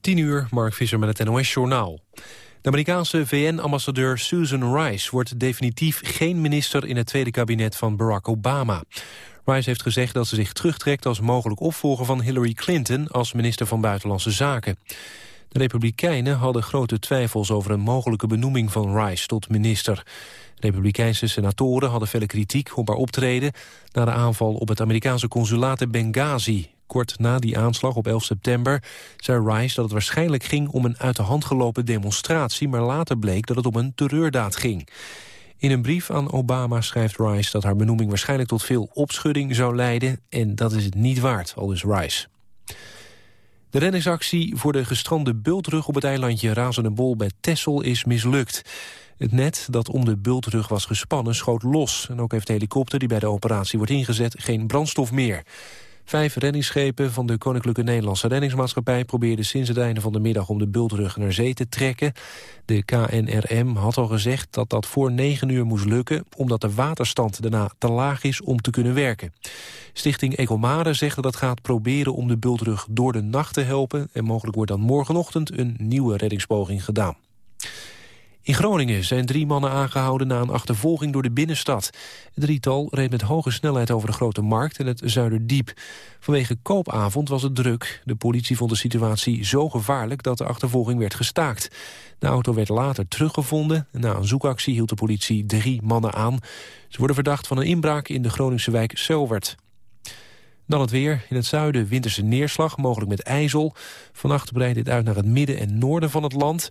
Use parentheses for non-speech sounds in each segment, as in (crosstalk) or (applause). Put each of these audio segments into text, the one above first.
10 uur, Mark Visser met het NOS-journaal. De Amerikaanse VN-ambassadeur Susan Rice wordt definitief geen minister in het tweede kabinet van Barack Obama. Rice heeft gezegd dat ze zich terugtrekt als mogelijk opvolger van Hillary Clinton als minister van Buitenlandse Zaken. De Republikeinen hadden grote twijfels over een mogelijke benoeming van Rice tot minister. Republikeinse senatoren hadden felle kritiek op haar optreden... na de aanval op het Amerikaanse consulaat in Benghazi. Kort na die aanslag op 11 september zei Rice dat het waarschijnlijk ging om een uit de hand gelopen demonstratie... maar later bleek dat het om een terreurdaad ging. In een brief aan Obama schrijft Rice dat haar benoeming waarschijnlijk tot veel opschudding zou leiden... en dat is het niet waard, aldus Rice. De reddingsactie voor de gestrande bultrug op het eilandje Razenenbol bij Texel is mislukt. Het net dat om de bultrug was gespannen schoot los. En ook heeft de helikopter die bij de operatie wordt ingezet geen brandstof meer. Vijf reddingsschepen van de Koninklijke Nederlandse Reddingsmaatschappij... probeerden sinds het einde van de middag om de bultrug naar zee te trekken. De KNRM had al gezegd dat dat voor negen uur moest lukken... omdat de waterstand daarna te laag is om te kunnen werken. Stichting Ecomare zegt dat het gaat proberen om de bultrug door de nacht te helpen... en mogelijk wordt dan morgenochtend een nieuwe reddingspoging gedaan. In Groningen zijn drie mannen aangehouden na een achtervolging door de binnenstad. Het drietal reed met hoge snelheid over de Grote Markt en het Zuiderdiep. Vanwege koopavond was het druk. De politie vond de situatie zo gevaarlijk dat de achtervolging werd gestaakt. De auto werd later teruggevonden. Na een zoekactie hield de politie drie mannen aan. Ze worden verdacht van een inbraak in de Groningse wijk Selwert. Dan het weer. In het zuiden winterse neerslag, mogelijk met ijzel. Vannacht breidt dit uit naar het midden en noorden van het land.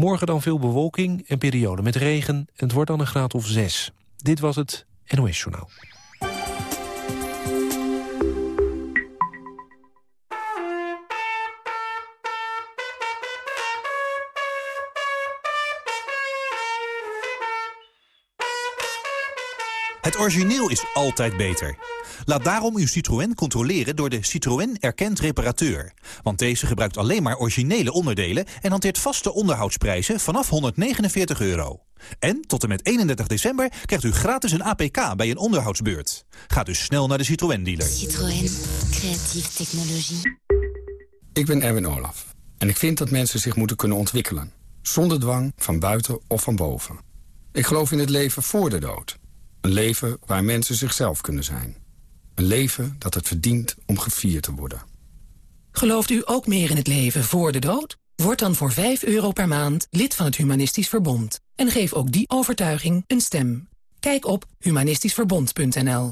Morgen dan veel bewolking en periode met regen. En het wordt dan een graad of zes. Dit was het NOS Journaal. Het origineel is altijd beter. Laat daarom uw Citroën controleren door de Citroën Erkend Reparateur. Want deze gebruikt alleen maar originele onderdelen... en hanteert vaste onderhoudsprijzen vanaf 149 euro. En tot en met 31 december krijgt u gratis een APK bij een onderhoudsbeurt. Ga dus snel naar de Citroën-dealer. Citroën. Creatieve technologie. Ik ben Erwin Olaf. En ik vind dat mensen zich moeten kunnen ontwikkelen. Zonder dwang, van buiten of van boven. Ik geloof in het leven voor de dood. Een leven waar mensen zichzelf kunnen zijn. Een leven dat het verdient om gevierd te worden. Gelooft u ook meer in het leven voor de dood? Word dan voor 5 euro per maand lid van het Humanistisch Verbond. En geef ook die overtuiging een stem. Kijk op humanistischverbond.nl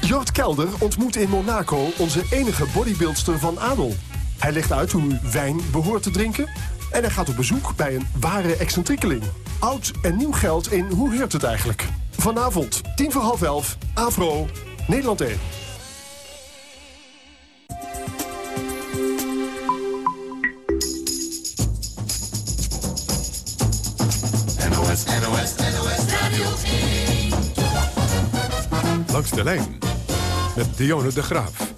Jort Kelder ontmoet in Monaco onze enige bodybuildster van Adel. Hij legt uit hoe u wijn behoort te drinken... en hij gaat op bezoek bij een ware excentriekeling. Oud en nieuw geld in Hoe heurt het eigenlijk? Vanavond, tien voor half elf, Afro, Nederland 1. NOS, NOS, NOS Radio 1. Langs de lijn met Dionne de Graaf.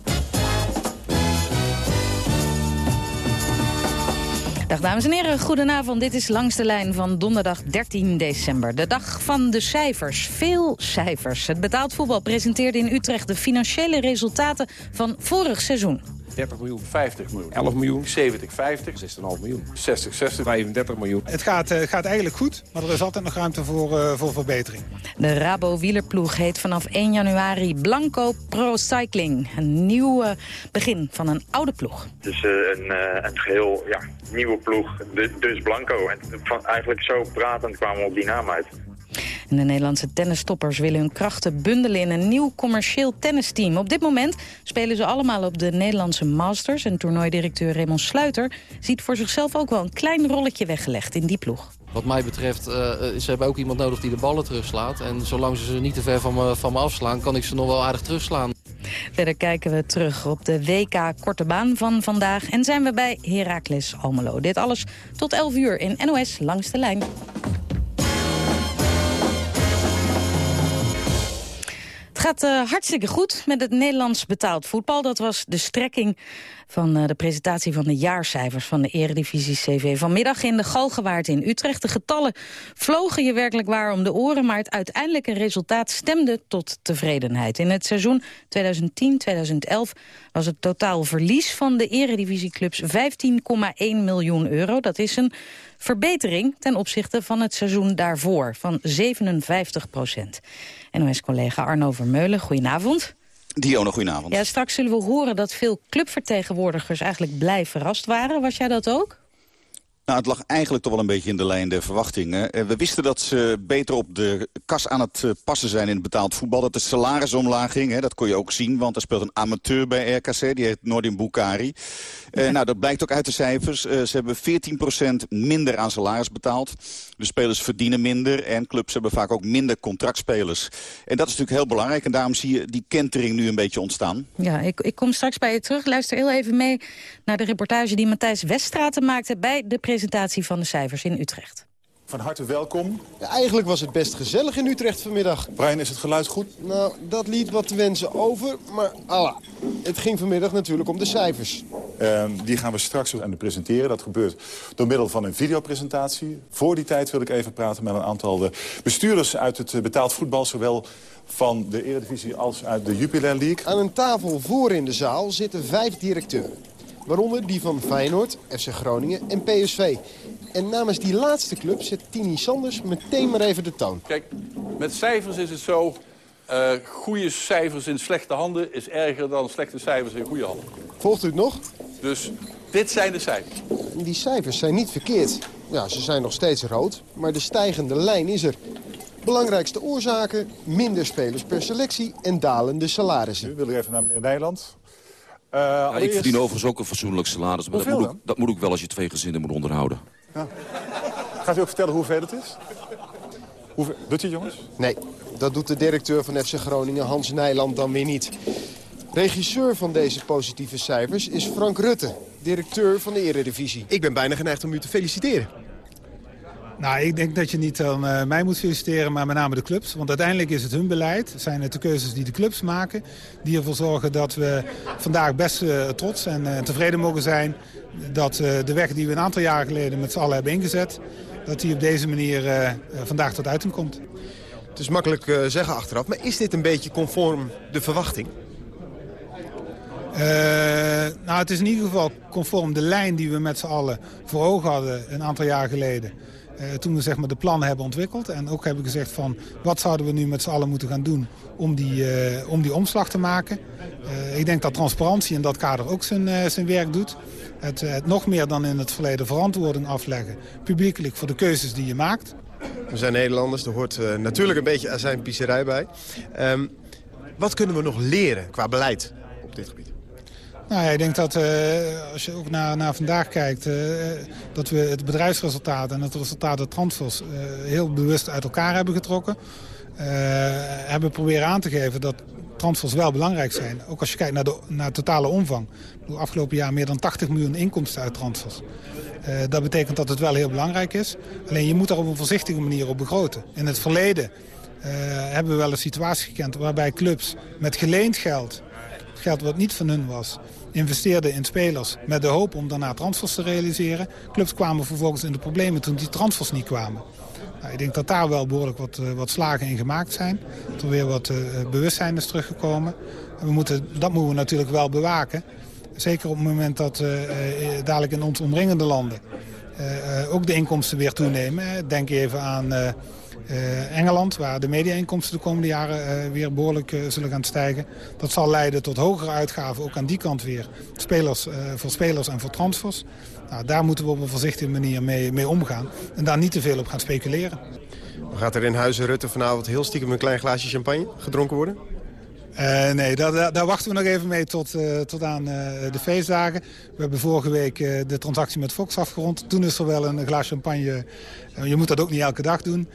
Dag dames en heren, goedenavond. Dit is Langs de Lijn van donderdag 13 december. De dag van de cijfers. Veel cijfers. Het betaald voetbal presenteerde in Utrecht de financiële resultaten van vorig seizoen. 30 miljoen, 50 miljoen, 11 miljoen, 70, 50, 6,5 miljoen, 60, 60, 35 miljoen. Het gaat, uh, gaat eigenlijk goed, maar er is altijd nog ruimte voor, uh, voor verbetering. De Rabo wielerploeg heet vanaf 1 januari Blanco Pro Cycling. Een nieuw uh, begin van een oude ploeg. Dus een, een geheel ja, nieuwe ploeg, dus Blanco. En van, eigenlijk zo pratend kwamen we op die naam uit. En de Nederlandse tennistoppers willen hun krachten bundelen in een nieuw commercieel tennisteam. Op dit moment spelen ze allemaal op de Nederlandse Masters. En toernooidirecteur Raymond Sluiter ziet voor zichzelf ook wel een klein rolletje weggelegd in die ploeg. Wat mij betreft, uh, ze hebben ook iemand nodig die de ballen terugslaat. En zolang ze ze niet te ver van me, van me afslaan, kan ik ze nog wel aardig terugslaan. Verder kijken we terug op de WK Korte Baan van vandaag. En zijn we bij Heracles Almelo. Dit alles tot 11 uur in NOS Langs de Lijn. Gaat uh, hartstikke goed met het Nederlands betaald voetbal. Dat was de strekking van uh, de presentatie van de jaarcijfers van de Eredivisie CV. Vanmiddag in de Galgenwaard in Utrecht. De getallen vlogen je werkelijk waar om de oren... maar het uiteindelijke resultaat stemde tot tevredenheid. In het seizoen 2010-2011 was het totaal verlies van de Eredivisieclubs 15,1 miljoen euro. Dat is een verbetering ten opzichte van het seizoen daarvoor van 57 procent. NOS-collega Arno Vermeulen, goedenavond. Dionne, goedenavond. Ja, straks zullen we horen dat veel clubvertegenwoordigers eigenlijk blij verrast waren. Was jij dat ook? Nou, het lag eigenlijk toch wel een beetje in de lijn der verwachtingen. Eh, we wisten dat ze beter op de kas aan het eh, passen zijn in het betaald voetbal. Dat de salarisomlaag ging, dat kon je ook zien. Want er speelt een amateur bij RKC, die heet Nordin Bukari. Uh, nou, dat blijkt ook uit de cijfers. Ze hebben 14% minder aan salaris betaald. De spelers verdienen minder en clubs hebben vaak ook minder contractspelers. En dat is natuurlijk heel belangrijk en daarom zie je die kentering nu een beetje ontstaan. Ja, ik, ik kom straks bij je terug. Luister heel even mee naar de reportage die Matthijs Weststraten maakte... bij de presentatie van de cijfers in Utrecht. Van harte welkom. Ja, eigenlijk was het best gezellig in Utrecht vanmiddag. Brian, is het geluid goed? Nou, dat liet wat te wensen over, maar Allah. Het ging vanmiddag natuurlijk om de cijfers. Uh, die gaan we straks aan de presenteren. Dat gebeurt door middel van een videopresentatie. Voor die tijd wil ik even praten met een aantal bestuurders uit het betaald voetbal... zowel van de Eredivisie als uit de Jupiler League. Aan een tafel voor in de zaal zitten vijf directeuren. Waaronder die van Feyenoord, FC Groningen en PSV. En namens die laatste club zet Tini Sanders meteen maar even de toon. Kijk, met cijfers is het zo... Uh, goede cijfers in slechte handen is erger dan slechte cijfers in goede handen. Volgt u het nog? Dus dit zijn de cijfers. Die cijfers zijn niet verkeerd. Ja, ze zijn nog steeds rood, maar de stijgende lijn is er. Belangrijkste oorzaken, minder spelers per selectie en dalende salarissen. Nu wil ik even naar Nederland. Uh, ja, allereerst... Ik verdien overigens ook een fatsoenlijk salaris. Maar dat moet, ook, dat moet ook wel als je twee gezinnen moet onderhouden. Ja. Gaat u ook vertellen hoeveel het is? Hoeveel... Doet hij jongens? Nee, dat doet de directeur van FC Groningen, Hans Nijland, dan weer niet. Regisseur van deze positieve cijfers is Frank Rutte, directeur van de Eredivisie. Ik ben bijna geneigd om u te feliciteren. Nou, ik denk dat je niet dan uh, mij moet feliciteren, maar met name de clubs. Want uiteindelijk is het hun beleid, zijn het de keuzes die de clubs maken... die ervoor zorgen dat we vandaag best uh, trots en uh, tevreden mogen zijn... dat de weg die we een aantal jaren geleden met z'n allen hebben ingezet... dat die op deze manier vandaag tot uiting komt. Het is makkelijk zeggen achteraf, maar is dit een beetje conform de verwachting? nou, het is in ieder geval conform de lijn die we met z'n allen voor ogen hadden een aantal jaar geleden... Uh, toen we zeg maar, de plannen hebben ontwikkeld. En ook hebben gezegd van wat zouden we nu met z'n allen moeten gaan doen om die, uh, om die omslag te maken. Uh, ik denk dat transparantie in dat kader ook zijn, zijn werk doet. Het, het, nog meer dan in het verleden verantwoording afleggen. Publiekelijk voor de keuzes die je maakt. We zijn Nederlanders, er hoort natuurlijk een beetje azijnpieserij bij. Um, wat kunnen we nog leren qua beleid op dit gebied? Nou ja, ik denk dat uh, als je ook naar, naar vandaag kijkt... Uh, dat we het bedrijfsresultaat en het resultaat de transfers... Uh, heel bewust uit elkaar hebben getrokken. hebben proberen aan te geven dat transfers wel belangrijk zijn. Ook als je kijkt naar de, naar totale omvang. Bedoel, afgelopen jaar meer dan 80 miljoen inkomsten uit transfers. dat betekent dat het wel heel belangrijk is. Alleen je moet daar op een voorzichtige manier op begroten. In het verleden hebben we wel een situatie gekend... waarbij clubs met geleend geld geld wat niet van hun was, investeerden in spelers met de hoop om daarna transfers te realiseren. Clubs kwamen vervolgens in de problemen toen die transfers niet kwamen. Nou, ik denk dat daar wel behoorlijk wat, uh, wat slagen in gemaakt zijn. Dat er weer wat uh, bewustzijn is teruggekomen. En we moeten, dat moeten we natuurlijk wel bewaken. Zeker op het moment dat uh, dadelijk in ons omringende landen ook de inkomsten weer toenemen. Denk even aan uh, Engeland, waar de media-inkomsten de komende jaren uh, weer behoorlijk uh, zullen gaan stijgen. Dat zal leiden tot hogere uitgaven, ook aan die kant weer. Spelers, voor spelers en voor transfers. Nou, daar moeten we op een voorzichtige manier mee, mee omgaan. En daar niet te veel op gaan speculeren. Gaat er in Huizen Rutte vanavond heel stiekem een klein glaasje champagne gedronken worden? Uh, nee, daar, daar, daar, wachten we nog even mee tot, uh, tot aan uh, de feestdagen. We hebben vorige week de transactie met Fox afgerond. Toen is er wel een glas champagne. je moet dat ook niet elke dag doen.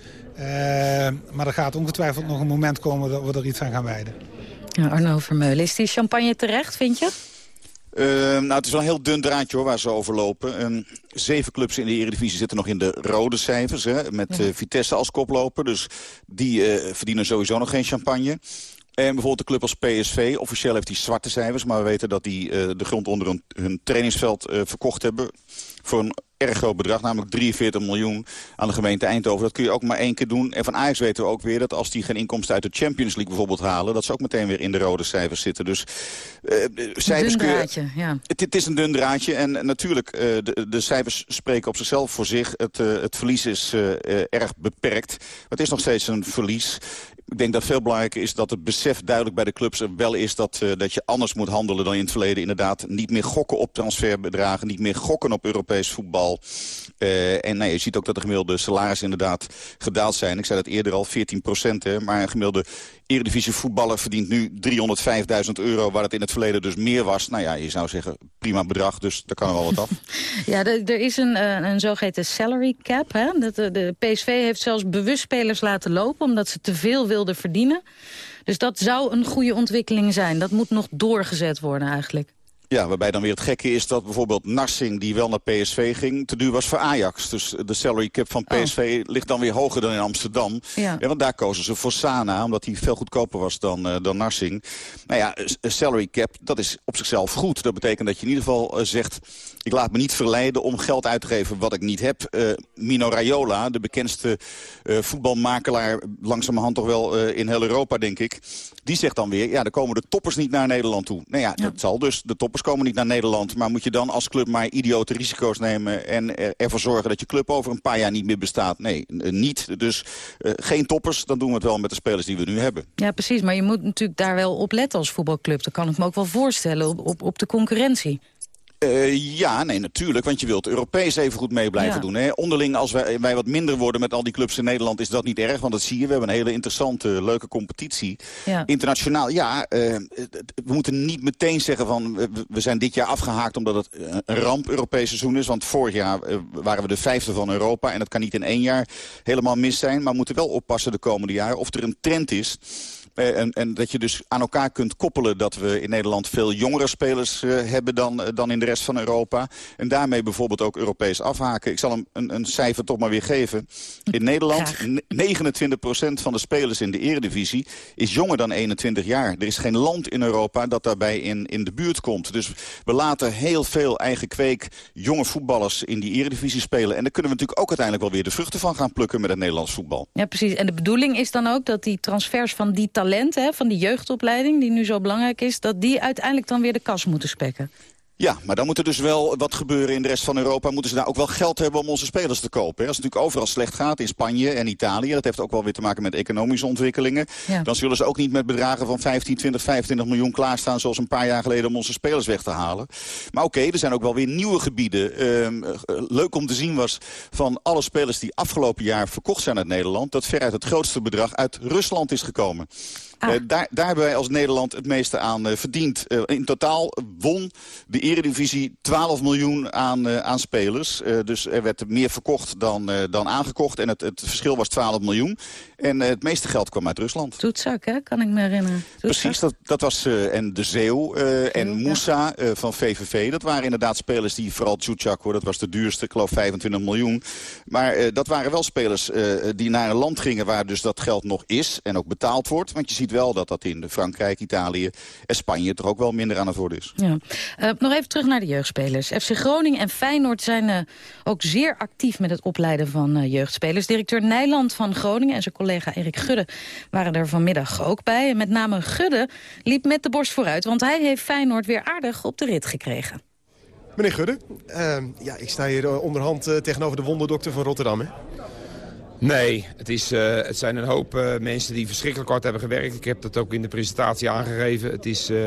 Maar er gaat ongetwijfeld nog een moment komen dat we er iets aan gaan wijden. Ja, Arno Vermeulen, is die champagne terecht, vind je? nou, het is wel een heel dun draadje hoor, waar ze overlopen. zeven clubs in de Eredivisie zitten nog in de rode cijfers. Hè, met Vitesse als koploper. Dus die verdienen sowieso nog geen champagne. En bijvoorbeeld de club als PSV. Officieel heeft hij zwarte cijfers, maar we weten dat die uh, de grond onder hun, hun trainingsveld uh, verkocht hebben voor een erg groot bedrag, namelijk 43 miljoen aan de gemeente Eindhoven. Dat kun je ook maar één keer doen. En van Ajax weten we ook weer dat als die geen inkomsten uit de Champions League bijvoorbeeld halen, dat ze ook meteen weer in de rode cijfers zitten. Dus uh, cijfers dun draadje, ja. Het, het, is een dun draadje en natuurlijk, uh, de, de, cijfers spreken op zichzelf voor zich. Het, uh, het verlies is erg beperkt. Maar het is nog steeds een verlies. Ik denk dat veel belangrijker is dat het besef duidelijk bij de clubs er wel is... Dat, uh, dat je anders moet handelen dan in het verleden. Inderdaad, niet meer gokken op transferbedragen. Niet meer gokken op Europees voetbal. Uh, en nee, je ziet ook dat de gemiddelde salarissen inderdaad gedaald zijn. Ik zei dat eerder al, 14 procent. Maar een gemiddelde Eredivisie voetballer verdient nu 305.000 euro... waar het in het verleden dus meer was. Nou ja, je zou zeggen, prima bedrag, dus daar kan er wel wat af. (laughs) Ja, er is een, een zogeheten salary cap. Hè? Dat, de PSV heeft zelfs bewust spelers laten lopen... omdat ze te veel wilden verdienen. Dus dat zou een goede ontwikkeling zijn. Dat moet nog doorgezet worden eigenlijk. Ja, waarbij dan weer het gekke is dat bijvoorbeeld Narsing, die wel naar PSV ging, te duur was voor Ajax. Dus de salary cap van PSV oh. ligt dan weer hoger dan in Amsterdam. Ja. ja. want daar kozen ze voor Sana, omdat hij veel goedkoper was dan, uh, dan Narsing. Nou ja, salary cap, dat is op zichzelf goed. Dat betekent dat je in ieder geval uh, zegt, ik laat me niet verleiden om geld uit te geven wat ik niet heb. Uh, Mino Raiola, de bekendste voetbalmakelaar, langzamerhand toch wel in heel Europa, denk ik. Die zegt dan weer, ja, dan komen de toppers niet naar Nederland toe. Nou ja, ja. dat zal dus de toppers komen niet naar Nederland. Maar moet je dan als club maar idiote risico's nemen... en ervoor zorgen dat je club over een paar jaar niet meer bestaat? Nee, niet. Dus uh, geen toppers, dan doen we het wel met de spelers die we nu hebben. Ja, precies. Maar je moet natuurlijk daar wel op letten als voetbalclub. Dat kan ik me ook wel voorstellen, op, op, op de concurrentie. Uh, ja, nee, natuurlijk. Want je wilt Europees even goed mee blijven ja. doen. Hè. Onderling, als wij, wij wat minder worden met al die clubs in Nederland... is dat niet erg, want dat zie je. We hebben een hele interessante, leuke competitie. Ja. Internationaal, ja, uh, we moeten niet meteen zeggen van... we zijn dit jaar afgehaakt omdat het een ramp Europees seizoen is. Want vorig jaar uh, waren we de vijfde van Europa. En dat kan niet in één jaar helemaal mis zijn. Maar we moeten wel oppassen de komende jaren of er een trend is... En, en, dat je dus aan elkaar kunt koppelen dat we in Nederland veel jongere spelers uh, hebben dan, uh, dan in de rest van Europa. En daarmee bijvoorbeeld ook Europees afhaken. Ik zal een, een, een cijfer toch maar weer geven. In Nederland, 29% van de spelers in de eredivisie is jonger dan 21 jaar. Er is geen land in Europa dat daarbij in, in de buurt komt. Dus we laten heel veel eigen kweek jonge voetballers in die eredivisie spelen. En daar kunnen we natuurlijk ook uiteindelijk wel weer de vruchten van gaan plukken met het Nederlands voetbal. Ja, precies. En de bedoeling is dan ook dat die transfers van die talenten, hè, van die jeugdopleiding die nu zo belangrijk is... dat die uiteindelijk dan weer de kas moeten spekken. Ja, maar dan moet er dus wel wat gebeuren in de rest van Europa. Moeten ze daar ook wel geld hebben om onze spelers te kopen. Als het natuurlijk overal slecht gaat, in Spanje en Italië... dat heeft ook wel weer te maken met economische ontwikkelingen... Ja. dan zullen ze ook niet met bedragen van 15, 20, 25 miljoen klaarstaan... zoals een paar jaar geleden om onze spelers weg te halen. Maar oké, okay, er zijn ook wel weer nieuwe gebieden. Uh, leuk om te zien was van alle spelers die afgelopen jaar verkocht zijn uit Nederland... dat veruit het grootste bedrag uit Rusland is gekomen. Ah. Uh, daar, daar hebben wij als Nederland het meeste aan uh, verdiend. Uh, in totaal won de Eredivisie 12 miljoen aan, aan spelers. dus er werd meer verkocht dan, dan aangekocht. En het, het verschil was 12 miljoen. En het meeste geld kwam uit Rusland. Toetzak, hè? kan ik me herinneren. Toetzak. Precies, dat, dat was en De Zeeuw en Moussa ja. van VVV. Dat waren inderdaad spelers die, vooral Tjoetjak, hoor, dat was de duurste, ik geloof 25 miljoen. Maar dat waren wel spelers die naar een land gingen waar dus dat geld nog is en ook betaald wordt. Want je ziet wel dat dat in Frankrijk, Italië en Spanje toch ook wel minder aan het worden is. Ja. Uh, nog even terug naar de jeugdspelers. FC Groningen en Feyenoord zijn uh, ook zeer actief met het opleiden van uh, jeugdspelers. Directeur Nijland van Groningen en zijn collega Erik Gudde waren er vanmiddag ook bij. En met name Gudde liep met de borst vooruit, want hij heeft Feyenoord weer aardig op de rit gekregen. Meneer Gudde, ja, ik sta hier onderhand tegenover de wonderdokter van Rotterdam. Hè? Nee, het, is, uh, het zijn een hoop uh, mensen die verschrikkelijk hard hebben gewerkt. Ik heb dat ook in de presentatie aangegeven. Het, is, uh,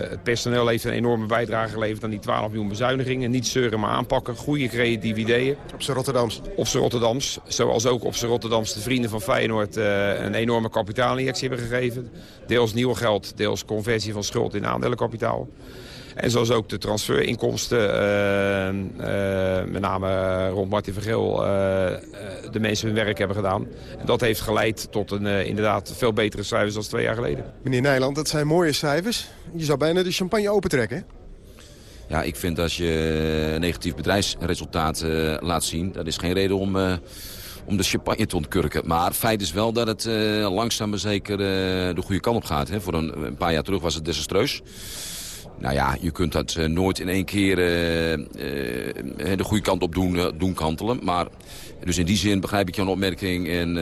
het personeel heeft een enorme bijdrage geleverd aan die 12 miljoen bezuinigingen. Niet zeuren, maar aanpakken. Goede creatieve ideeën. Op z'n Rotterdams. Op z'n Rotterdams. Zoals ook op z'n Rotterdams de vrienden van Feyenoord een enorme kapitaalinjectie hebben gegeven. Deels nieuw geld, deels conversie van schuld in aandelenkapitaal. En zoals ook de transferinkomsten, uh, uh, met name rond Martin Vergeel, uh, de mensen hun werk hebben gedaan. En dat heeft geleid tot een inderdaad veel betere cijfers dan twee jaar geleden. Meneer Nijland, dat zijn mooie cijfers. Je zou bijna de champagne opentrekken. Ja, ik vind als je negatief bedrijfsresultaat laat zien... dat is geen reden om om de champagne te ontkurken. Maar het feit is wel dat het langzaam maar zeker de goede kant op gaat. Hè. Voor een, een paar jaar terug was het desastreus. Nou ja, je kunt dat nooit in één keer de goede kant op doen, doen kantelen. Maar dus in die zin begrijp ik jouw opmerking en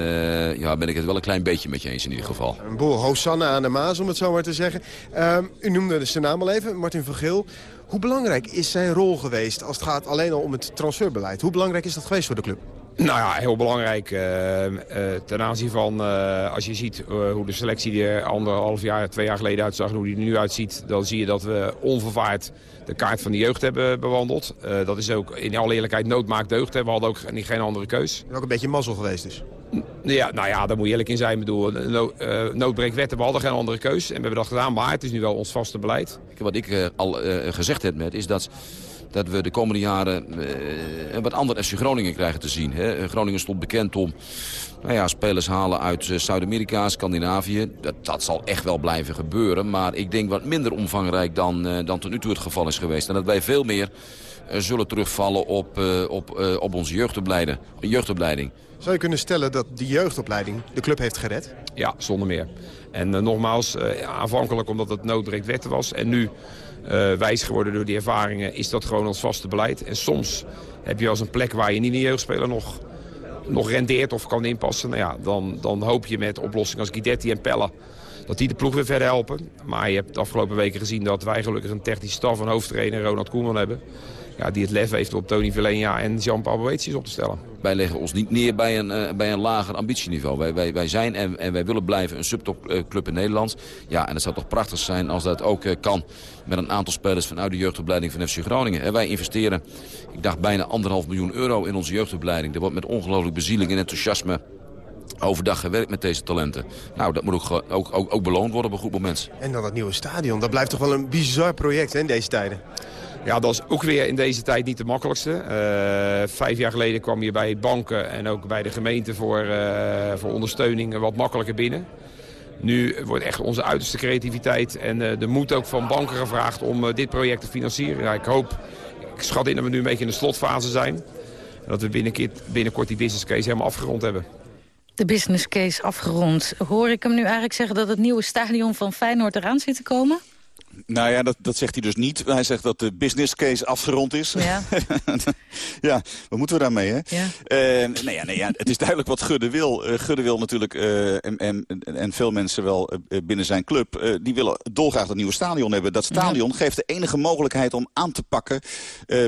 ja, ben ik het wel een klein beetje met je eens in ieder geval. Een boel Hosanna aan de Maas, om het zo maar te zeggen. Ehm, u noemde de zijn naam al even, Martin van Geel. Hoe belangrijk is zijn rol geweest als het gaat alleen al om het transferbeleid? Hoe belangrijk is dat geweest voor de club? Nou ja, heel belangrijk. Uh, uh, ten aanzien van, uh, als je ziet hoe de selectie er anderhalf jaar, twee jaar geleden uitzag... en hoe die er nu uitziet, dan zie je dat we onvervaard de kaart van de jeugd hebben bewandeld. dat is ook in alle eerlijkheid noodmaakt deugd. Hè. We hadden ook geen andere keus. ook een beetje mazzel geweest dus. Ja, nou ja, daar moet je eerlijk in zijn. Ik bedoel, no, uh, noodbreekwetten, we hadden geen andere keus. En we hebben dat gedaan, maar het is nu wel ons vaste beleid. Wat ik al gezegd heb met, is dat dat we de komende jaren een wat ander FC Groningen krijgen te zien. Hè. Groningen stond bekend om nou ja, spelers halen uit Zuid-Amerika, Scandinavië. Dat, dat zal echt wel blijven gebeuren. Maar ik denk wat minder omvangrijk dan, dan tot nu toe het geval is geweest. En dat wij veel meer zullen terugvallen op, op, op onze jeugdopleiding. jeugdopleiding. Zou je kunnen stellen dat die jeugdopleiding de club heeft gered? Ja, zonder meer. En nogmaals, aanvankelijk omdat het noodbreekt was. En nu wijs geworden door die ervaringen, is dat gewoon ons vaste beleid. En soms heb je als een plek waar je niet een jeugdspeler nog, nog rendeert of kan inpassen. Nou ja, dan, dan hoop je met oplossingen als Guidetti en Pelle dat die de ploeg weer verder helpen. Maar je hebt de afgelopen weken gezien dat wij gelukkig een technische staf en hoofdtrainer Ronald Koeman hebben ja, die het lef heeft op Tony Velenia en Jean-Paul Boetius op te stellen. Wij leggen ons niet neer bij een, uh, bij een lager ambitieniveau. Wij, wij, wij zijn en, en wij willen blijven een subtopclub in Nederland. Ja, en het zou toch prachtig zijn als dat ook uh, kan met een aantal spelers vanuit de jeugdopleiding van FC Groningen. En wij investeren, ik dacht, bijna anderhalf miljoen euro in onze jeugdopleiding. Er wordt met ongelooflijk bezieling en enthousiasme overdag gewerkt met deze talenten. Nou, dat moet ook, ook, ook, ook beloond worden op een goed moment. En dan dat nieuwe stadion. Dat blijft toch wel een bizar project hè, in deze tijden? Ja, dat is ook weer in deze tijd niet de makkelijkste. Uh, vijf jaar geleden kwam je bij banken en ook bij de gemeente voor, uh, voor ondersteuning wat makkelijker binnen. Nu wordt echt onze uiterste creativiteit en uh, de moed ook van banken gevraagd om dit project te financieren. Ik hoop, ik schat in dat we nu een beetje in de slotfase zijn. Dat we binnenkort, binnenkort die business case helemaal afgerond hebben. De business case afgerond. Hoor ik hem nu eigenlijk zeggen dat het nieuwe stadion van Feyenoord eraan zit te komen? Nou ja, dat, dat zegt hij dus niet. Hij zegt dat de business case afgerond is. Ja, (laughs) ja wat moeten we daarmee, hè? Ja. Uh, nee, ja, nee, ja, het is duidelijk wat Gudde wil. Uh, Gudde wil natuurlijk, uh, en, en, en, veel mensen wel binnen zijn club... die willen dolgraag dat nieuwe stadion hebben. Dat stadion ja. geeft de enige mogelijkheid om aan te pakken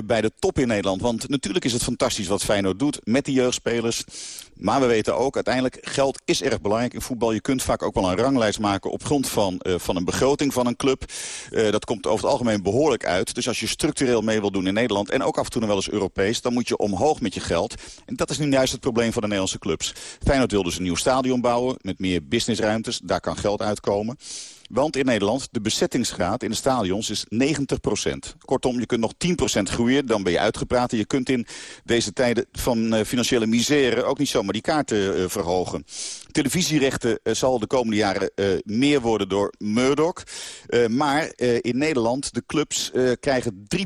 bij de top in Nederland. Want natuurlijk is het fantastisch wat Feyenoord doet met die jeugdspelers. Maar we weten ook, uiteindelijk, geld is erg belangrijk in voetbal. Je kunt vaak ook wel een ranglijst maken op grond van, van een begroting van een club... Uh, dat komt over het algemeen behoorlijk uit. Dus als je structureel mee wil doen in Nederland... en ook af en toe wel eens Europees... dan moet je omhoog met je geld. En dat is nu juist het probleem van de Nederlandse clubs. Feyenoord wil dus een nieuw stadion bouwen... met meer businessruimtes. Daar kan geld uitkomen. Want in Nederland, de bezettingsgraad in de stadions is 90% Kortom, je kunt nog 10% groeien, dan ben je uitgepraat. En je kunt in deze tijden van uh, financiële misère ook niet zomaar die kaarten uh, verhogen. Televisierechten uh, zal de komende jaren meer worden door Murdoch. maar in Nederland, de clubs krijgen 3%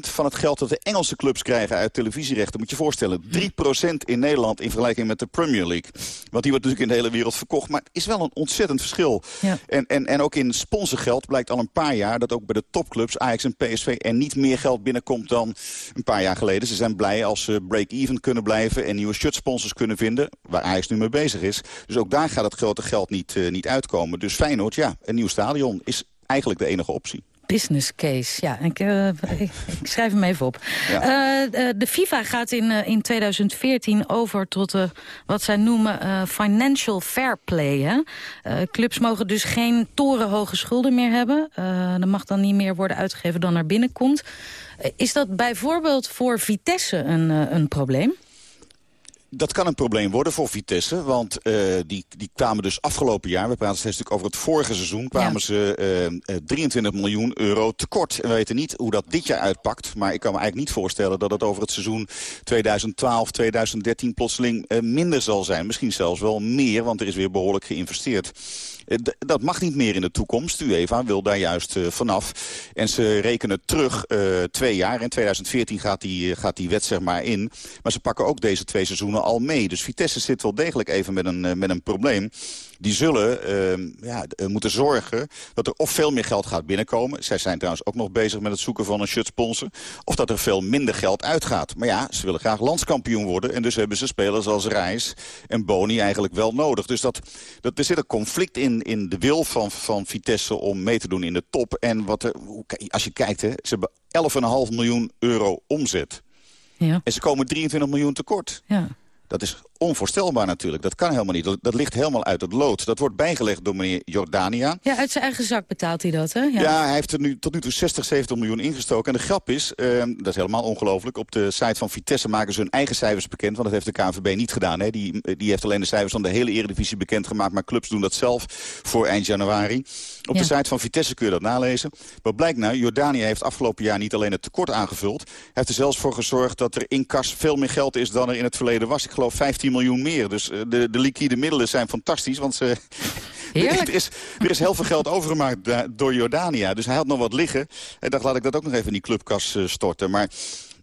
van het geld dat de Engelse clubs krijgen uit televisierechten. Moet je je voorstellen, 3% in Nederland in vergelijking met de Premier League. Want die wordt natuurlijk in de hele wereld verkocht. Maar het is wel een ontzettend verschil. Ja. En, en, en ook in sponsorgeld blijkt al een paar jaar... dat ook bij de topclubs, Ajax en PSV, er niet meer geld binnenkomt dan een paar jaar geleden. Ze zijn blij als ze break-even kunnen blijven en nieuwe shirtsponsors kunnen vinden... waar Ajax nu mee bezig is. Dus ook daar gaat het grote geld niet, uh, niet uitkomen. Dus Feyenoord, ja, een nieuw stadion is eigenlijk de enige optie. Business case, ja. Ik, uh, ik, ik, schrijf hem even op. Ja. Uh, de FIFA gaat in, uh, in 2014 over tot wat zij noemen financial fair play. Hè? clubs mogen dus geen torenhoge schulden meer hebben. er mag dan niet meer worden uitgegeven dan er binnenkomt. is dat bijvoorbeeld voor Vitesse een, een probleem? Dat kan een probleem worden voor Vitesse. Want uh, die, die kwamen dus afgelopen jaar... we praten steeds natuurlijk over het vorige seizoen... kwamen ja. ze uh, 23 miljoen euro tekort. En we weten niet hoe dat dit jaar uitpakt. Maar ik kan me eigenlijk niet voorstellen dat het over het seizoen 2012, 2013... plotseling uh, minder zal zijn. Misschien zelfs wel meer, want er is weer behoorlijk geïnvesteerd. Eh, Dat mag niet meer in de toekomst. UEFA wil daar juist eh, vanaf. En ze rekenen terug eh, twee jaar. In 2014 gaat die, gaat die wet zeg maar in. Maar ze pakken ook deze twee seizoenen al mee. Dus Vitesse zit wel degelijk even met een, met een probleem. Die zullen eh, ja, eh, moeten zorgen dat er of veel meer geld gaat binnenkomen. Zij zijn trouwens ook nog bezig met het zoeken van een shirtsponsor. Of dat er veel minder geld uitgaat. Maar ja, ze willen graag landskampioen worden. En dus hebben ze spelers als Reis en Boni eigenlijk wel nodig. Dus dat, dat, er zit een conflict in, in de wil van, van Vitesse om mee te doen in de top. En wat er, als je kijkt, hè, ze hebben 11,5 miljoen euro omzet. Ja. En ze komen 23 miljoen tekort. Ja. Dat is onvoorstelbaar natuurlijk. Dat kan helemaal niet. Dat, dat ligt helemaal uit het lood. Dat wordt bijgelegd door meneer Jordania. Ja, uit zijn eigen zak betaalt hij dat, hè? Ja. hij heeft er nu tot nu toe 60, 70 miljoen ingestoken. En de grap is, eh, dat is helemaal ongelooflijk... op de site van Vitesse maken ze hun eigen cijfers bekend... want dat heeft de KNVB niet gedaan. Hè. Die, die heeft alleen de cijfers van de hele Eredivisie bekendgemaakt... maar clubs doen dat zelf voor eind januari. Op Ja. de site van Vitesse kun je dat nalezen. Wat blijkt nou, Jordania heeft afgelopen jaar niet alleen het tekort aangevuld... hij heeft er zelfs voor gezorgd dat er in kas veel meer geld is... dan er in het verleden was. Ik geloof 15 miljoen meer. Dus eh, de, de liquide middelen zijn fantastisch, want ze... (laughs) Heerlijk. Er is, er is heel veel geld overgemaakt door Jordania. Dus hij had nog wat liggen. Hij dacht, laat ik dat ook nog even in die clubkas eh, storten. Maar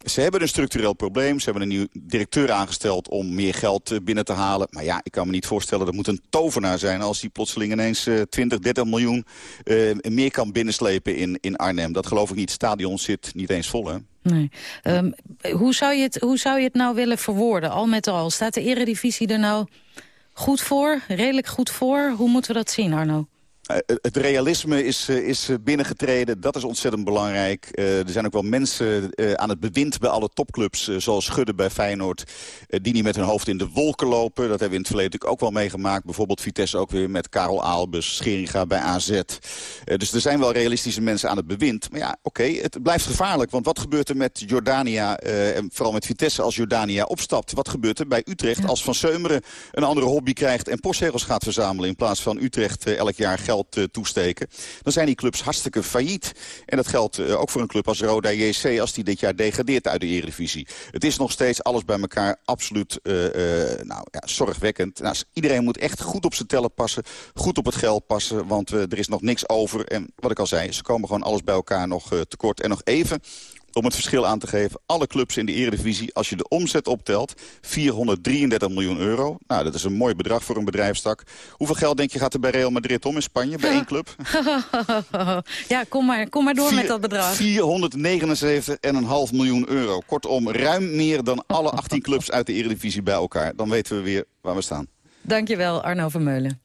ze hebben een structureel probleem. Ze hebben een nieuw directeur aangesteld om meer geld eh, binnen te halen. Maar ja, ik kan me niet voorstellen, dat moet een tovenaar zijn... als hij plotseling ineens eh, 20, 30 miljoen eh, meer kan binnenslepen in, in Arnhem. Dat geloof ik niet. Het stadion zit niet eens vol, hè? Nee. Ehm, hoe, zou je het, hoe zou je het nou willen verwoorden, al met al? Staat de eredivisie er nou goed voor, redelijk goed voor? Hoe moeten we dat zien, Arno? Eh, het realisme is, eh, is eh, binnengetreden. Dat is ontzettend belangrijk. Er zijn ook wel mensen aan het bewind bij alle topclubs... zoals Schudde bij Feyenoord... die niet met hun hoofd in de wolken lopen. Dat hebben we in het verleden natuurlijk ook wel meegemaakt. Bijvoorbeeld Vitesse ook weer met Karel Aalbus, Scheringa bij AZ. Dus er zijn wel realistische mensen aan het bewind. Maar ja, oké, het blijft gevaarlijk. Want wat gebeurt er met Jordania, en vooral met Vitesse als Jordania opstapt? Wat gebeurt er bij Utrecht als Van Seumeren een andere hobby krijgt... en postzegels gaat verzamelen in plaats van Utrecht elk jaar geld eh, toesteken? Dan zijn die clubs hartstikke failliet. En dat geldt eh, ook voor een club als Roda JC als die dit jaar degradeert uit de Eredivisie. Het is nog steeds alles bij elkaar absoluut eh, nou, ja, zorgwekkend. Nou, iedereen moet echt goed op zijn tellen passen, goed op het geld passen, want er is nog niks over. En wat ik al zei, ze komen gewoon alles bij elkaar nog tekort. En nog even om het verschil aan te geven. Alle clubs in de Eredivisie, als je de omzet optelt, 433 miljoen euro. Nou, dat is een mooi bedrag voor een bedrijfstak. Hoeveel geld denk je gaat er bij Real Madrid om in Spanje, bij (laughs) één club? (laughs) ja, kom maar, kom maar door met dat bedrag. 479,5 miljoen euro. Kortom, ruim meer dan alle 18 clubs uit de Eredivisie bij elkaar. Dan weten we weer waar we staan. Dankjewel, Arno Vermeulen.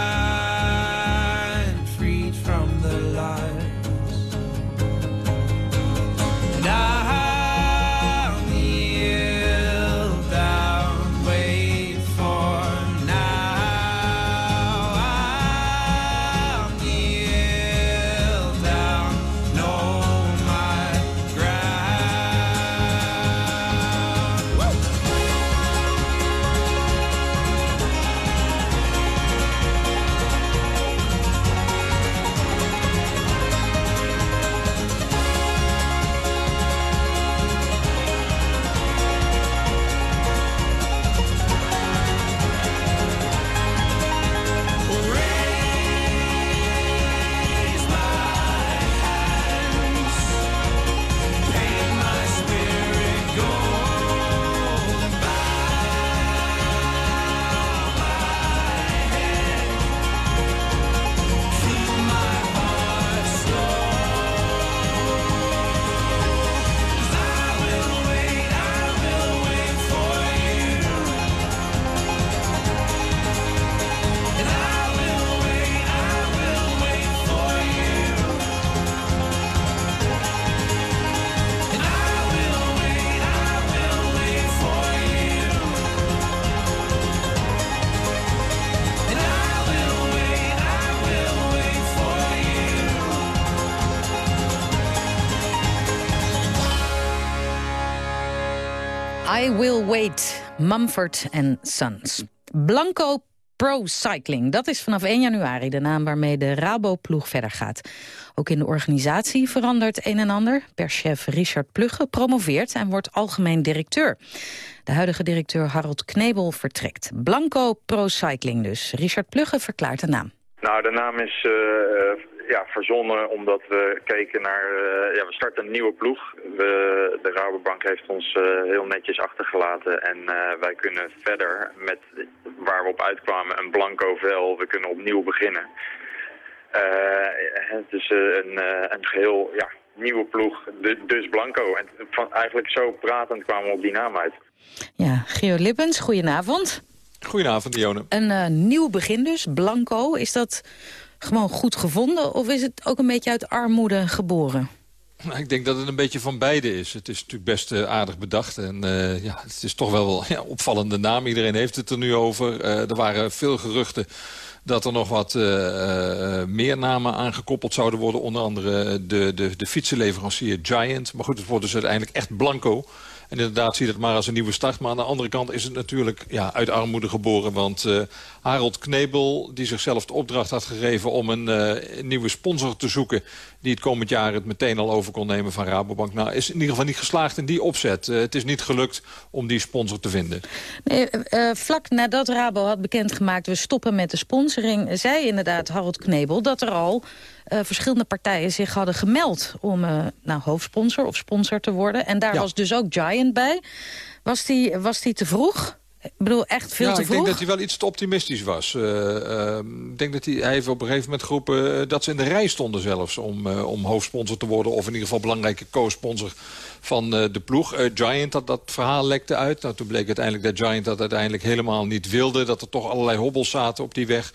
Will Wait, Mumford Sons. Blanco Pro Cycling, dat is vanaf 1 januari de naam waarmee de Rabo-ploeg verder gaat. Ook in de organisatie verandert een en ander. Perschef Richard Plugge promoveert en wordt algemeen directeur. De huidige directeur Harold Knebel vertrekt. Blanco Pro Cycling dus. Richard Plugge verklaart de naam. Nou, de naam is eh, ja, verzonnen omdat we keken naar... eh, ja, we starten een nieuwe ploeg. We, de Rabobank heeft ons eh, heel netjes achtergelaten. En eh, wij kunnen verder met waar we op uitkwamen, een blanco vel. We kunnen opnieuw beginnen. Eh, het is een, eh, een geheel ja, nieuwe ploeg, dus blanco. En van, eigenlijk zo pratend kwamen we op die naam uit. Ja, Geo Lippens, goedenavond. Goedenavond, Dionne. Een nieuw begin dus, Blanco. Is dat gewoon goed gevonden of is het ook een beetje uit armoede geboren? Nou, Ik denk dat het een beetje van beide is. Het is natuurlijk best eh, aardig bedacht. En eh, ja, het is toch wel (laughs) ja, opvallende naam. Iedereen heeft het er nu over. Eh, er waren veel geruchten dat er nog wat meer namen aangekoppeld zouden worden. Onder andere de, de, de fietsenleverancier Giant. Maar goed, het wordt dus uiteindelijk echt Blanco. En inderdaad zie je dat maar als een nieuwe start. Maar aan de andere kant is het natuurlijk ja, uit armoede geboren. Want eh, Harold Knebel, die zichzelf de opdracht had gegeven... om een eh, nieuwe sponsor te zoeken... die het komend jaar het meteen al over kon nemen van Rabobank... Nou, is in ieder geval niet geslaagd in die opzet. Eh, het is niet gelukt om die sponsor te vinden. Nee, vlak nadat Rabo had bekendgemaakt... we stoppen met de sponsoring, zei inderdaad Harold Knebel... dat er al eh, verschillende partijen zich hadden gemeld... om eh, nou, hoofdsponsor of sponsor te worden. En daar Ja. was dus ook Giant bij. Was die, was die te vroeg? Ik bedoel, echt veel ja, te ik vroeg? denk dat hij wel iets te optimistisch was. Eh, ehm, ik denk dat hij, hij heeft op een gegeven moment geroepen... eh, dat ze in de rij stonden zelfs om, om hoofdsponsor te worden... of in ieder geval belangrijke co-sponsor van de ploeg. Giant, dat, dat verhaal lekte uit. Nou, toen bleek uiteindelijk dat Giant dat uiteindelijk helemaal niet wilde. Dat er toch allerlei hobbels zaten op die weg.